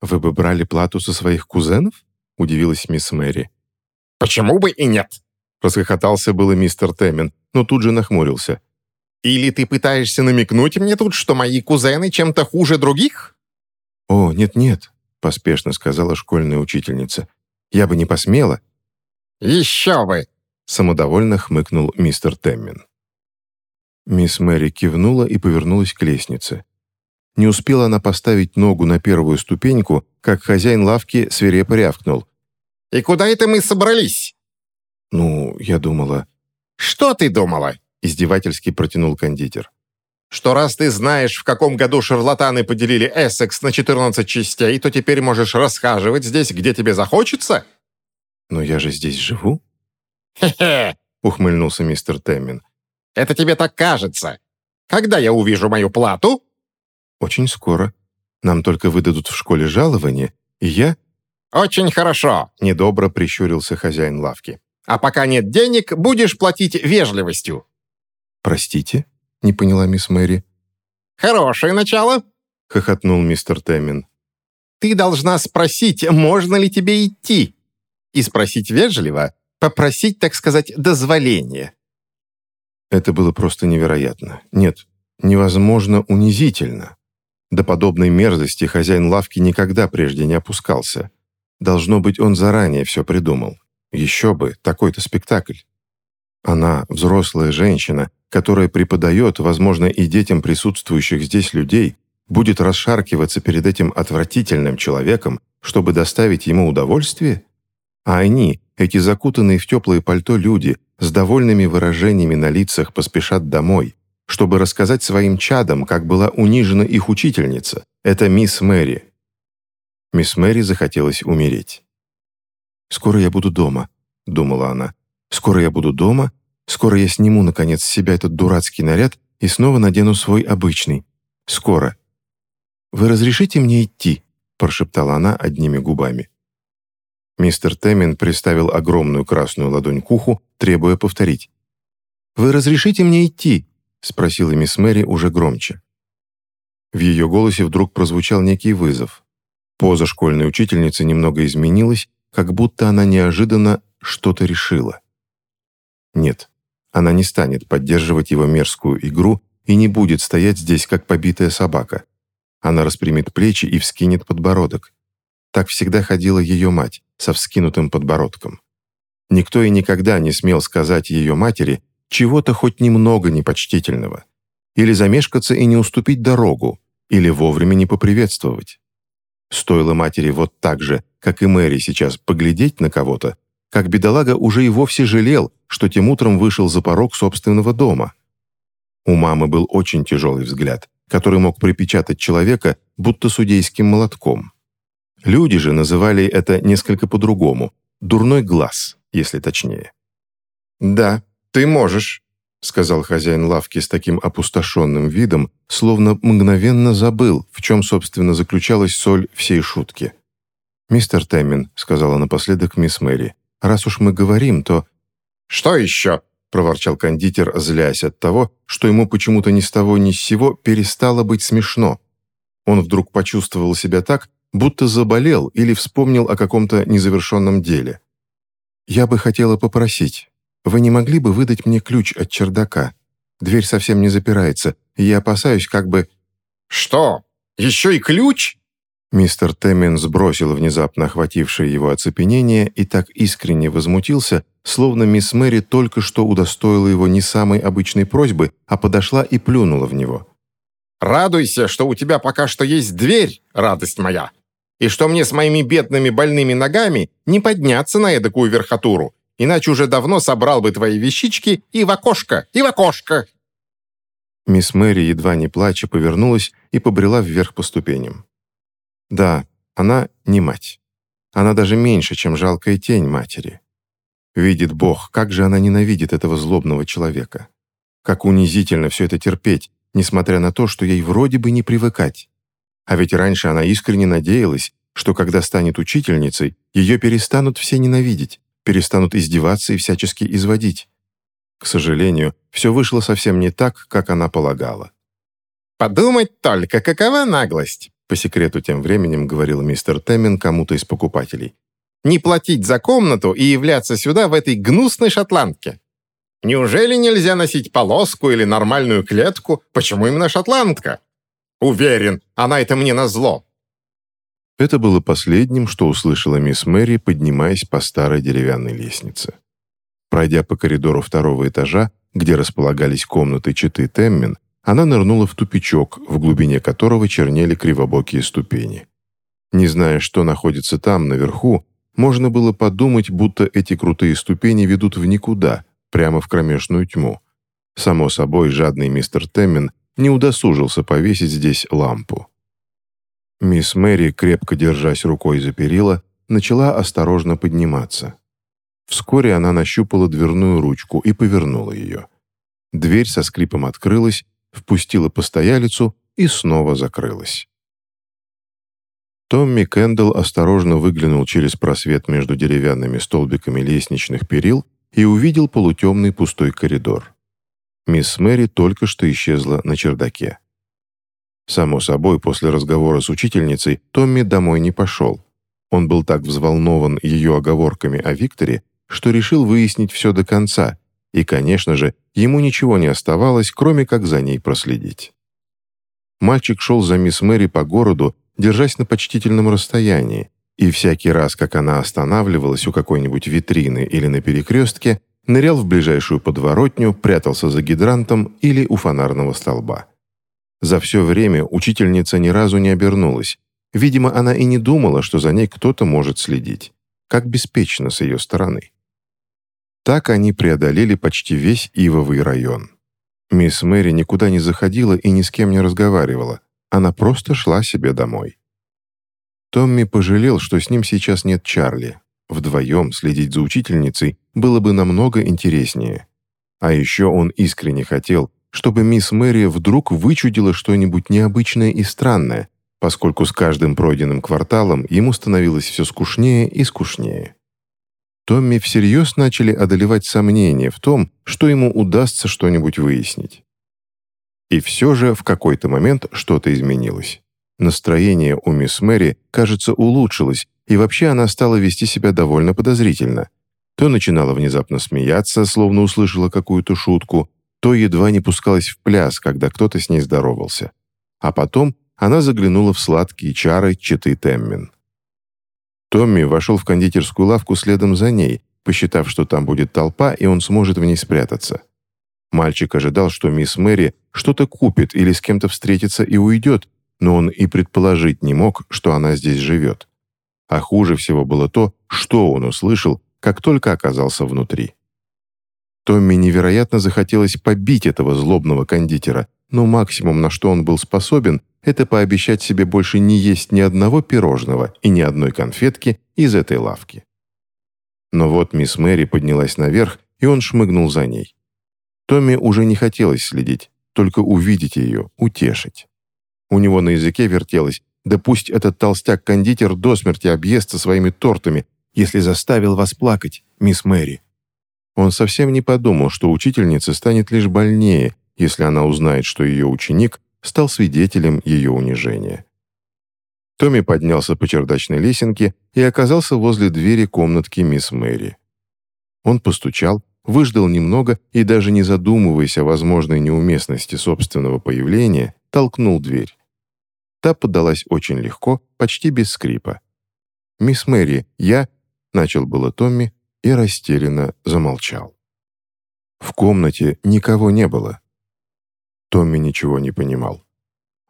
«Вы бы брали плату со своих кузенов?» — удивилась мисс Мэри. «Почему бы и нет?» — расхохотался было мистер Теммен, но тут же нахмурился. «Или ты пытаешься намекнуть мне тут, что мои кузены чем-то хуже других?» «О, нет-нет», — поспешно сказала школьная учительница. «Я бы не посмела». «Еще бы!» — самодовольно хмыкнул мистер Теммен. Мисс Мэри кивнула и повернулась к лестнице. Не успела она поставить ногу на первую ступеньку, как хозяин лавки свирепо рявкнул. «И куда это мы собрались?» «Ну, я думала...» «Что ты думала?» — издевательски протянул кондитер. «Что раз ты знаешь, в каком году шарлатаны поделили Эссекс на 14 частей, то теперь можешь расхаживать здесь, где тебе захочется?» «Но я же здесь живу». «Хе-хе!» — ухмыльнулся мистер Теммин. «Это тебе так кажется. Когда я увижу мою плату?» «Очень скоро. Нам только выдадут в школе жалование, и я...» «Очень хорошо», — недобро прищурился хозяин лавки. «А пока нет денег, будешь платить вежливостью». «Простите?» — не поняла мисс Мэри. «Хорошее начало», — хохотнул мистер Теммин. «Ты должна спросить, можно ли тебе идти. И спросить вежливо, попросить, так сказать, дозволения». Это было просто невероятно. Нет, невозможно унизительно. До подобной мерзости хозяин лавки никогда прежде не опускался. Должно быть, он заранее все придумал. Еще бы, такой-то спектакль. Она, взрослая женщина, которая преподает, возможно, и детям присутствующих здесь людей, будет расшаркиваться перед этим отвратительным человеком, чтобы доставить ему удовольствие? А они, эти закутанные в теплое пальто люди, с довольными выражениями на лицах поспешат домой, чтобы рассказать своим чадам, как была унижена их учительница. Это мисс Мэри. Мисс Мэри захотелось умереть. «Скоро я буду дома», — думала она. «Скоро я буду дома, скоро я сниму, наконец, с себя этот дурацкий наряд и снова надену свой обычный. Скоро». «Вы разрешите мне идти?» — прошептала она одними губами. Мистер Теммин приставил огромную красную ладонь к уху, требуя повторить. «Вы разрешите мне идти?» — спросила мисс Мэри уже громче. В ее голосе вдруг прозвучал некий вызов. Поза школьной учительницы немного изменилась, как будто она неожиданно что-то решила. Нет, она не станет поддерживать его мерзкую игру и не будет стоять здесь, как побитая собака. Она распрямит плечи и вскинет подбородок. Так всегда ходила ее мать, со вскинутым подбородком. Никто и никогда не смел сказать ее матери, чего-то хоть немного непочтительного. Или замешкаться и не уступить дорогу, или вовремя не поприветствовать. Стоило матери вот так же, как и Мэри сейчас, поглядеть на кого-то, как бедолага уже и вовсе жалел, что тем утром вышел за порог собственного дома. У мамы был очень тяжелый взгляд, который мог припечатать человека, будто судейским молотком. Люди же называли это несколько по-другому – дурной глаз, если точнее. «Да, ты можешь», — сказал хозяин лавки с таким опустошенным видом, словно мгновенно забыл, в чем, собственно, заключалась соль всей шутки. «Мистер Тэммин», — сказала напоследок мисс Мэри, — «раз уж мы говорим, то...» «Что еще?» — проворчал кондитер, злясь от того, что ему почему-то ни с того ни с сего перестало быть смешно. Он вдруг почувствовал себя так, будто заболел или вспомнил о каком-то незавершенном деле. «Я бы хотела попросить, вы не могли бы выдать мне ключ от чердака? Дверь совсем не запирается, и я опасаюсь, как бы...» «Что? Еще и ключ?» Мистер Теммен сбросил внезапно охватившее его оцепенение и так искренне возмутился, словно мисс Мэри только что удостоила его не самой обычной просьбы, а подошла и плюнула в него. «Радуйся, что у тебя пока что есть дверь, радость моя, и что мне с моими бедными больными ногами не подняться на эдакую верхотуру, иначе уже давно собрал бы твои вещички и в окошко, и в окошко!» Мисс Мэри, едва не плача, повернулась и побрела вверх по ступеням. Да, она не мать. Она даже меньше, чем жалкая тень матери. Видит Бог, как же она ненавидит этого злобного человека. Как унизительно все это терпеть, несмотря на то, что ей вроде бы не привыкать. А ведь раньше она искренне надеялась, что когда станет учительницей, ее перестанут все ненавидеть, перестанут издеваться и всячески изводить. К сожалению, все вышло совсем не так, как она полагала. «Подумать только, какова наглость!» По секрету тем временем говорил мистер Теммин кому-то из покупателей. «Не платить за комнату и являться сюда в этой гнусной шотландке. Неужели нельзя носить полоску или нормальную клетку? Почему именно шотландка? Уверен, она это мне назло. Это было последним, что услышала мисс Мэри, поднимаясь по старой деревянной лестнице. Пройдя по коридору второго этажа, где располагались комнаты Читы Теммин, она нырнула в тупичок, в глубине которого чернели кривобокие ступени. Не зная, что находится там, наверху, можно было подумать, будто эти крутые ступени ведут в никуда, прямо в кромешную тьму. Само собой, жадный мистер Теммин не удосужился повесить здесь лампу. Мисс Мэри, крепко держась рукой за перила, начала осторожно подниматься. Вскоре она нащупала дверную ручку и повернула ее. Дверь со скрипом открылась, впустила постоялицу и снова закрылась. Томми Кэндалл осторожно выглянул через просвет между деревянными столбиками лестничных перил и увидел полутемный пустой коридор. Мисс Мэри только что исчезла на чердаке. Само собой, после разговора с учительницей Томми домой не пошел. Он был так взволнован ее оговорками о Викторе, что решил выяснить все до конца, и, конечно же, ему ничего не оставалось, кроме как за ней проследить. Мальчик шел за мисс Мэри по городу, держась на почтительном расстоянии, и всякий раз, как она останавливалась у какой-нибудь витрины или на перекрестке, нырял в ближайшую подворотню, прятался за гидрантом или у фонарного столба. За все время учительница ни разу не обернулась. Видимо, она и не думала, что за ней кто-то может следить. Как беспечно с ее стороны. Так они преодолели почти весь Ивовый район. Мисс Мэри никуда не заходила и ни с кем не разговаривала. Она просто шла себе домой. Томми пожалел, что с ним сейчас нет Чарли. Вдвоем следить за учительницей было бы намного интереснее. А еще он искренне хотел, чтобы мисс Мэри вдруг вычудила что-нибудь необычное и странное, поскольку с каждым пройденным кварталом ему становилось все скучнее и скучнее. Томми всерьез начали одолевать сомнения в том, что ему удастся что-нибудь выяснить. И все же в какой-то момент что-то изменилось. Настроение у мисс Мэри, кажется, улучшилось, и вообще она стала вести себя довольно подозрительно. То начинала внезапно смеяться, словно услышала какую-то шутку, то едва не пускалась в пляс, когда кто-то с ней здоровался. А потом она заглянула в сладкие чары Читы Теммин. Томми вошел в кондитерскую лавку следом за ней, посчитав, что там будет толпа, и он сможет в ней спрятаться. Мальчик ожидал, что мисс Мэри что-то купит или с кем-то встретится и уйдет, но он и предположить не мог, что она здесь живет. А хуже всего было то, что он услышал, как только оказался внутри. Томми невероятно захотелось побить этого злобного кондитера, но максимум, на что он был способен, это пообещать себе больше не есть ни одного пирожного и ни одной конфетки из этой лавки. Но вот мисс Мэри поднялась наверх, и он шмыгнул за ней. Томми уже не хотелось следить, только увидеть ее, утешить. У него на языке вертелось «Да пусть этот толстяк-кондитер до смерти объест со своими тортами, если заставил вас плакать, мисс Мэри». Он совсем не подумал, что учительница станет лишь больнее, если она узнает, что ее ученик стал свидетелем ее унижения. Томми поднялся по чердачной лесенке и оказался возле двери комнатки мисс Мэри. Он постучал, выждал немного и, даже не задумываясь о возможной неуместности собственного появления, толкнул дверь. Та подалась очень легко, почти без скрипа. «Мисс Мэри, я...» — начал было Томми и растерянно замолчал. В комнате никого не было. Томми ничего не понимал.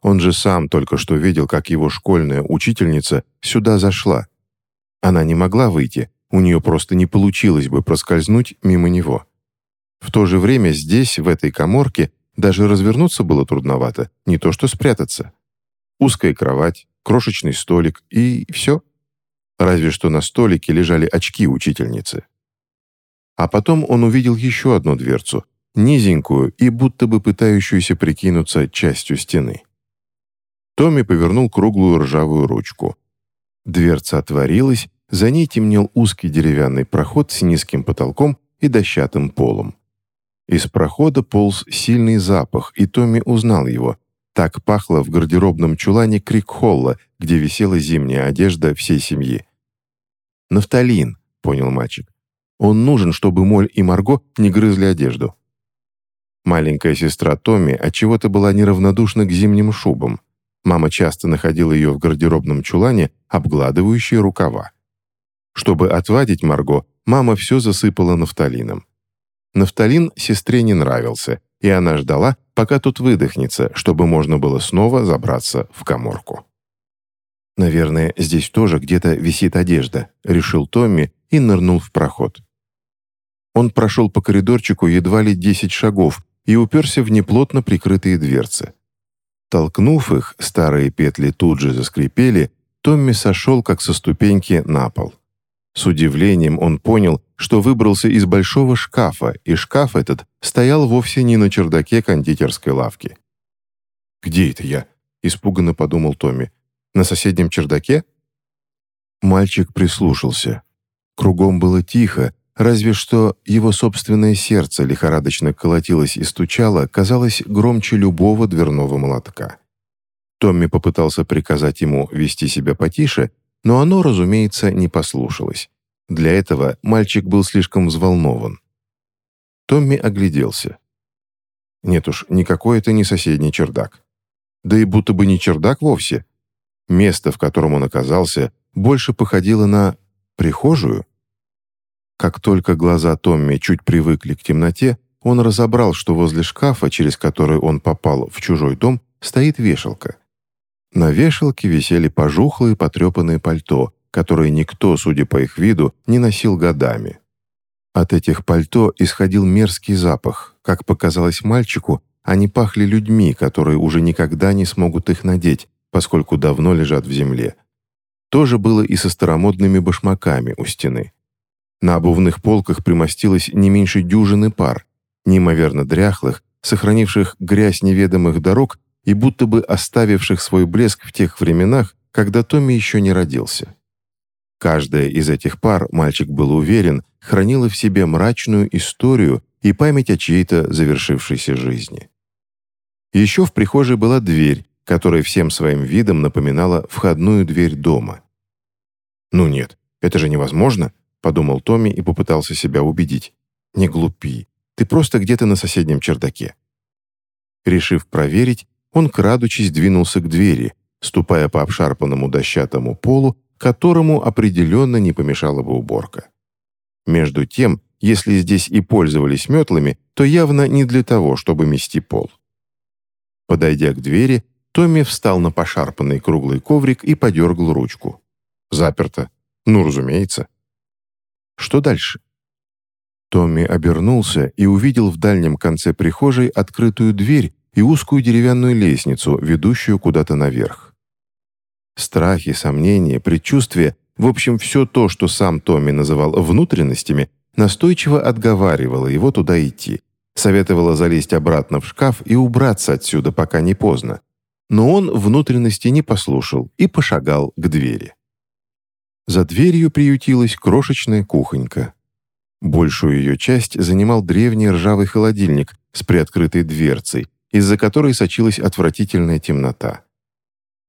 Он же сам только что видел, как его школьная учительница сюда зашла. Она не могла выйти, у нее просто не получилось бы проскользнуть мимо него. В то же время здесь, в этой коморке, даже развернуться было трудновато, не то что спрятаться. Узкая кровать, крошечный столик и все. Разве что на столике лежали очки учительницы. А потом он увидел еще одну дверцу, низенькую и будто бы пытающуюся прикинуться частью стены. Томми повернул круглую ржавую ручку. Дверца отворилась, за ней темнел узкий деревянный проход с низким потолком и дощатым полом. Из прохода полз сильный запах, и Томми узнал его. Так пахло в гардеробном чулане Крикхолла, где висела зимняя одежда всей семьи. «Нафталин», — понял мальчик. «Он нужен, чтобы Моль и Марго не грызли одежду». Маленькая сестра Томми отчего-то была неравнодушна к зимним шубам. Мама часто находила ее в гардеробном чулане, обгладывающей рукава. Чтобы отвадить Марго, мама все засыпала нафталином. Нафталин сестре не нравился, и она ждала, пока тут выдохнется, чтобы можно было снова забраться в коморку. «Наверное, здесь тоже где-то висит одежда», — решил Томми и нырнул в проход. Он прошел по коридорчику едва ли десять шагов и уперся в неплотно прикрытые дверцы. Толкнув их, старые петли тут же заскрипели, Томми сошел, как со ступеньки, на пол. С удивлением он понял, что выбрался из большого шкафа, и шкаф этот стоял вовсе не на чердаке кондитерской лавки. «Где это я?» — испуганно подумал Томми. «На соседнем чердаке?» Мальчик прислушался. Кругом было тихо, Разве что его собственное сердце лихорадочно колотилось и стучало, казалось громче любого дверного молотка. Томми попытался приказать ему вести себя потише, но оно, разумеется, не послушалось. Для этого мальчик был слишком взволнован. Томми огляделся. Нет уж, никакой это не соседний чердак. Да и будто бы не чердак вовсе. Место, в котором он оказался, больше походило на прихожую. Как только глаза Томми чуть привыкли к темноте, он разобрал, что возле шкафа, через который он попал в чужой дом, стоит вешалка. На вешалке висели пожухлые потрепанные пальто, которые никто, судя по их виду, не носил годами. От этих пальто исходил мерзкий запах. Как показалось мальчику, они пахли людьми, которые уже никогда не смогут их надеть, поскольку давно лежат в земле. То же было и со старомодными башмаками у стены. На обувных полках примостилось не меньше дюжины пар, неимоверно дряхлых, сохранивших грязь неведомых дорог и будто бы оставивших свой блеск в тех временах, когда Томми еще не родился. Каждая из этих пар, мальчик был уверен, хранила в себе мрачную историю и память о чьей-то завершившейся жизни. Еще в прихожей была дверь, которая всем своим видом напоминала входную дверь дома. «Ну нет, это же невозможно!» Подумал Томми и попытался себя убедить. «Не глупи. Ты просто где-то на соседнем чердаке». Решив проверить, он, крадучись, двинулся к двери, ступая по обшарпанному дощатому полу, которому определенно не помешала бы уборка. Между тем, если здесь и пользовались метлами, то явно не для того, чтобы мести пол. Подойдя к двери, Томми встал на пошарпанный круглый коврик и подергал ручку. Заперто. Ну, разумеется. Что дальше? Томми обернулся и увидел в дальнем конце прихожей открытую дверь и узкую деревянную лестницу, ведущую куда-то наверх. Страхи, сомнения, предчувствия, в общем, все то, что сам Томми называл внутренностями, настойчиво отговаривало его туда идти, советовало залезть обратно в шкаф и убраться отсюда, пока не поздно. Но он внутренности не послушал и пошагал к двери. За дверью приютилась крошечная кухонька. Большую ее часть занимал древний ржавый холодильник с приоткрытой дверцей, из-за которой сочилась отвратительная темнота.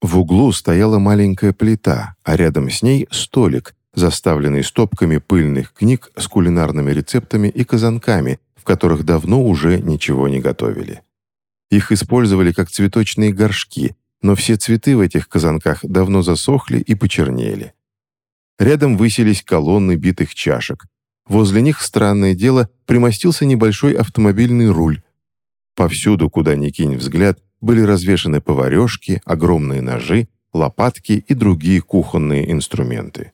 В углу стояла маленькая плита, а рядом с ней столик, заставленный стопками пыльных книг с кулинарными рецептами и казанками, в которых давно уже ничего не готовили. Их использовали как цветочные горшки, но все цветы в этих казанках давно засохли и почернели. Рядом высились колонны битых чашек. Возле них, странное дело, примостился небольшой автомобильный руль. Повсюду, куда ни кинь взгляд, были развешаны поварешки, огромные ножи, лопатки и другие кухонные инструменты.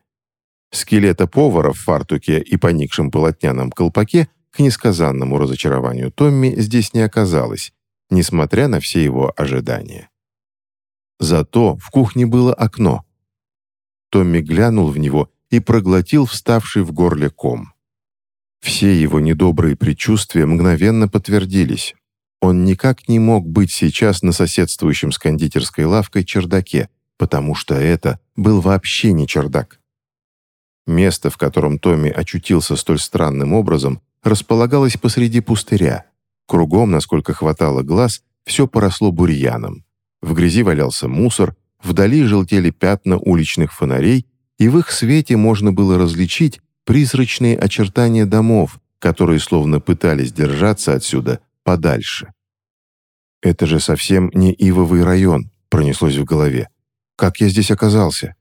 Скелета повара в фартуке и поникшем полотняном колпаке к несказанному разочарованию Томми здесь не оказалось, несмотря на все его ожидания. Зато в кухне было окно, Томми глянул в него и проглотил вставший в горле ком. Все его недобрые предчувствия мгновенно подтвердились. Он никак не мог быть сейчас на соседствующем с кондитерской лавкой чердаке, потому что это был вообще не чердак. Место, в котором Томми очутился столь странным образом, располагалось посреди пустыря. Кругом, насколько хватало глаз, все поросло бурьяном. В грязи валялся мусор, Вдали желтели пятна уличных фонарей, и в их свете можно было различить призрачные очертания домов, которые словно пытались держаться отсюда подальше. «Это же совсем не Ивовый район», — пронеслось в голове. «Как я здесь оказался?»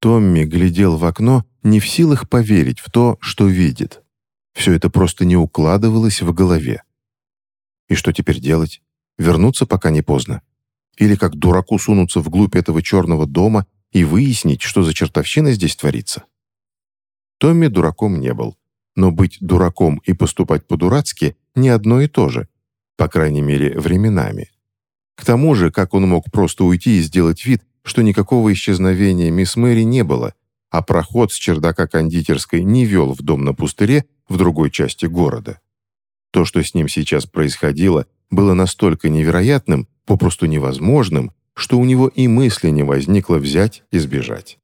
Томми глядел в окно, не в силах поверить в то, что видит. Все это просто не укладывалось в голове. И что теперь делать? Вернуться, пока не поздно? Или как дураку сунуться вглубь этого черного дома и выяснить, что за чертовщина здесь творится. Томми дураком не был. Но быть дураком и поступать по-дурацки не одно и то же, по крайней мере, временами. К тому же, как он мог просто уйти и сделать вид, что никакого исчезновения мисс Мэри не было, а проход с чердака кондитерской не вел в дом на пустыре в другой части города. То, что с ним сейчас происходило, было настолько невероятным, попросту невозможным, что у него и мысли не возникло взять и сбежать.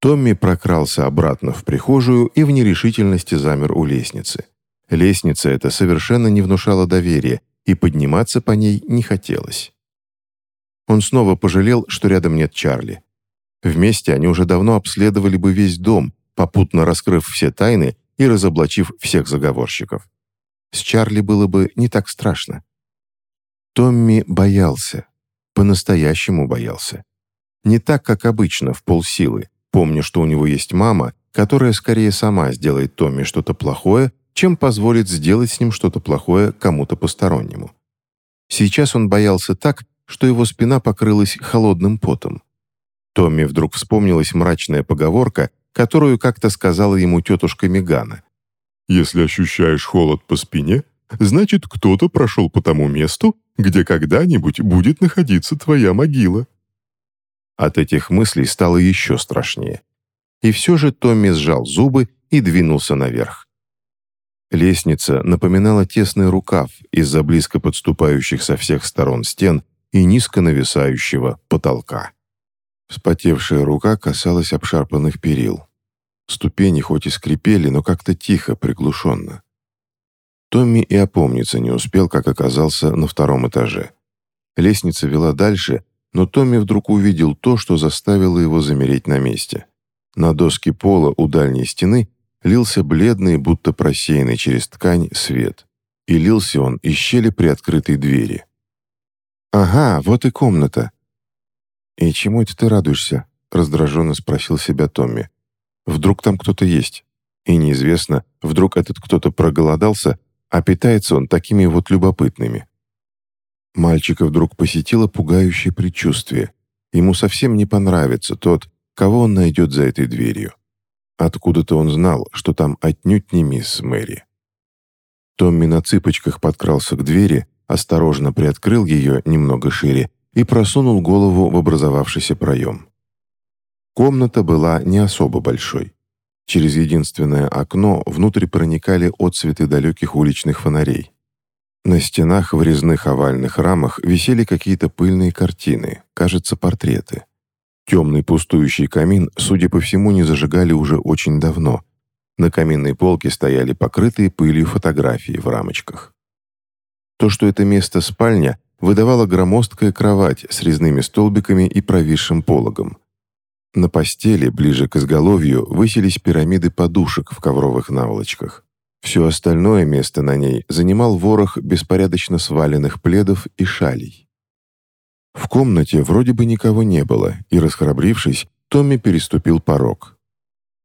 Томми прокрался обратно в прихожую и в нерешительности замер у лестницы. Лестница эта совершенно не внушала доверия, и подниматься по ней не хотелось. Он снова пожалел, что рядом нет Чарли. Вместе они уже давно обследовали бы весь дом, попутно раскрыв все тайны и разоблачив всех заговорщиков. С Чарли было бы не так страшно. Томми боялся. По-настоящему боялся. Не так, как обычно, в полсилы, помня, что у него есть мама, которая скорее сама сделает Томми что-то плохое, чем позволит сделать с ним что-то плохое кому-то постороннему. Сейчас он боялся так, что его спина покрылась холодным потом. Томми вдруг вспомнилась мрачная поговорка, которую как-то сказала ему тетушка Мегана. «Если ощущаешь холод по спине, значит, кто-то прошел по тому месту, где когда-нибудь будет находиться твоя могила». От этих мыслей стало еще страшнее. И все же Томми сжал зубы и двинулся наверх. Лестница напоминала тесный рукав из-за близко подступающих со всех сторон стен и низко нависающего потолка. Вспотевшая рука касалась обшарпанных перил. Ступени хоть и скрипели, но как-то тихо, приглушенно. Томми и опомниться не успел, как оказался на втором этаже. Лестница вела дальше, но Томми вдруг увидел то, что заставило его замереть на месте. На доске пола у дальней стены лился бледный, будто просеянный через ткань, свет. И лился он из щели приоткрытой двери. «Ага, вот и комната». «И чему это ты радуешься?» — раздраженно спросил себя Томми. «Вдруг там кто-то есть?» И неизвестно, вдруг этот кто-то проголодался а питается он такими вот любопытными. Мальчика вдруг посетило пугающее предчувствие. Ему совсем не понравится тот, кого он найдет за этой дверью. Откуда-то он знал, что там отнюдь не мисс Мэри. Томми на цыпочках подкрался к двери, осторожно приоткрыл ее немного шире и просунул голову в образовавшийся проем. Комната была не особо большой. Через единственное окно внутрь проникали отсветы далеких уличных фонарей. На стенах в резных овальных рамах висели какие-то пыльные картины, кажется, портреты. Темный пустующий камин, судя по всему, не зажигали уже очень давно. На каминной полке стояли покрытые пылью фотографии в рамочках. То, что это место спальня, выдавала громоздкая кровать с резными столбиками и провисшим пологом. На постели, ближе к изголовью, высились пирамиды подушек в ковровых наволочках. Все остальное место на ней занимал ворох беспорядочно сваленных пледов и шалей. В комнате вроде бы никого не было, и, расхрабрившись, Томми переступил порог.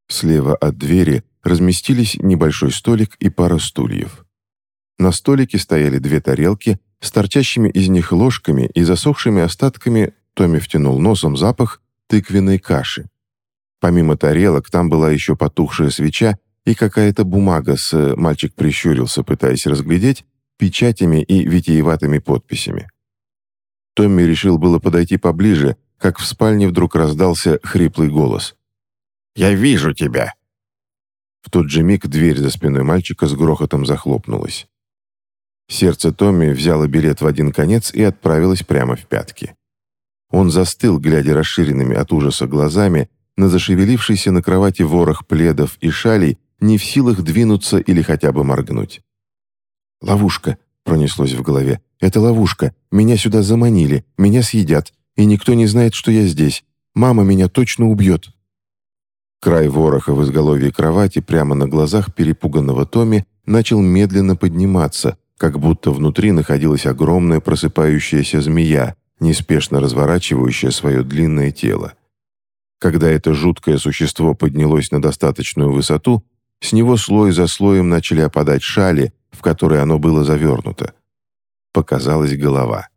Слева от двери разместились небольшой столик и пара стульев. На столике стояли две тарелки с торчащими из них ложками и засохшими остатками, Томми втянул носом запах тыквенной каши. Помимо тарелок, там была еще потухшая свеча и какая-то бумага с, мальчик прищурился, пытаясь разглядеть, печатями и витиеватыми подписями. Томми решил было подойти поближе, как в спальне вдруг раздался хриплый голос. «Я вижу тебя!» В тот же миг дверь за спиной мальчика с грохотом захлопнулась. Сердце Томми взяло билет в один конец и отправилось прямо в пятки. Он застыл, глядя расширенными от ужаса глазами на зашевелившийся на кровати ворох пледов и шалей, не в силах двинуться или хотя бы моргнуть. «Ловушка!» — пронеслось в голове. «Это ловушка! Меня сюда заманили, меня съедят, и никто не знает, что я здесь. Мама меня точно убьет!» Край вороха в изголовье кровати прямо на глазах перепуганного Томи начал медленно подниматься, как будто внутри находилась огромная просыпающаяся змея, неспешно разворачивающее свое длинное тело. Когда это жуткое существо поднялось на достаточную высоту, с него слой за слоем начали опадать шали, в которые оно было завернуто. Показалась голова.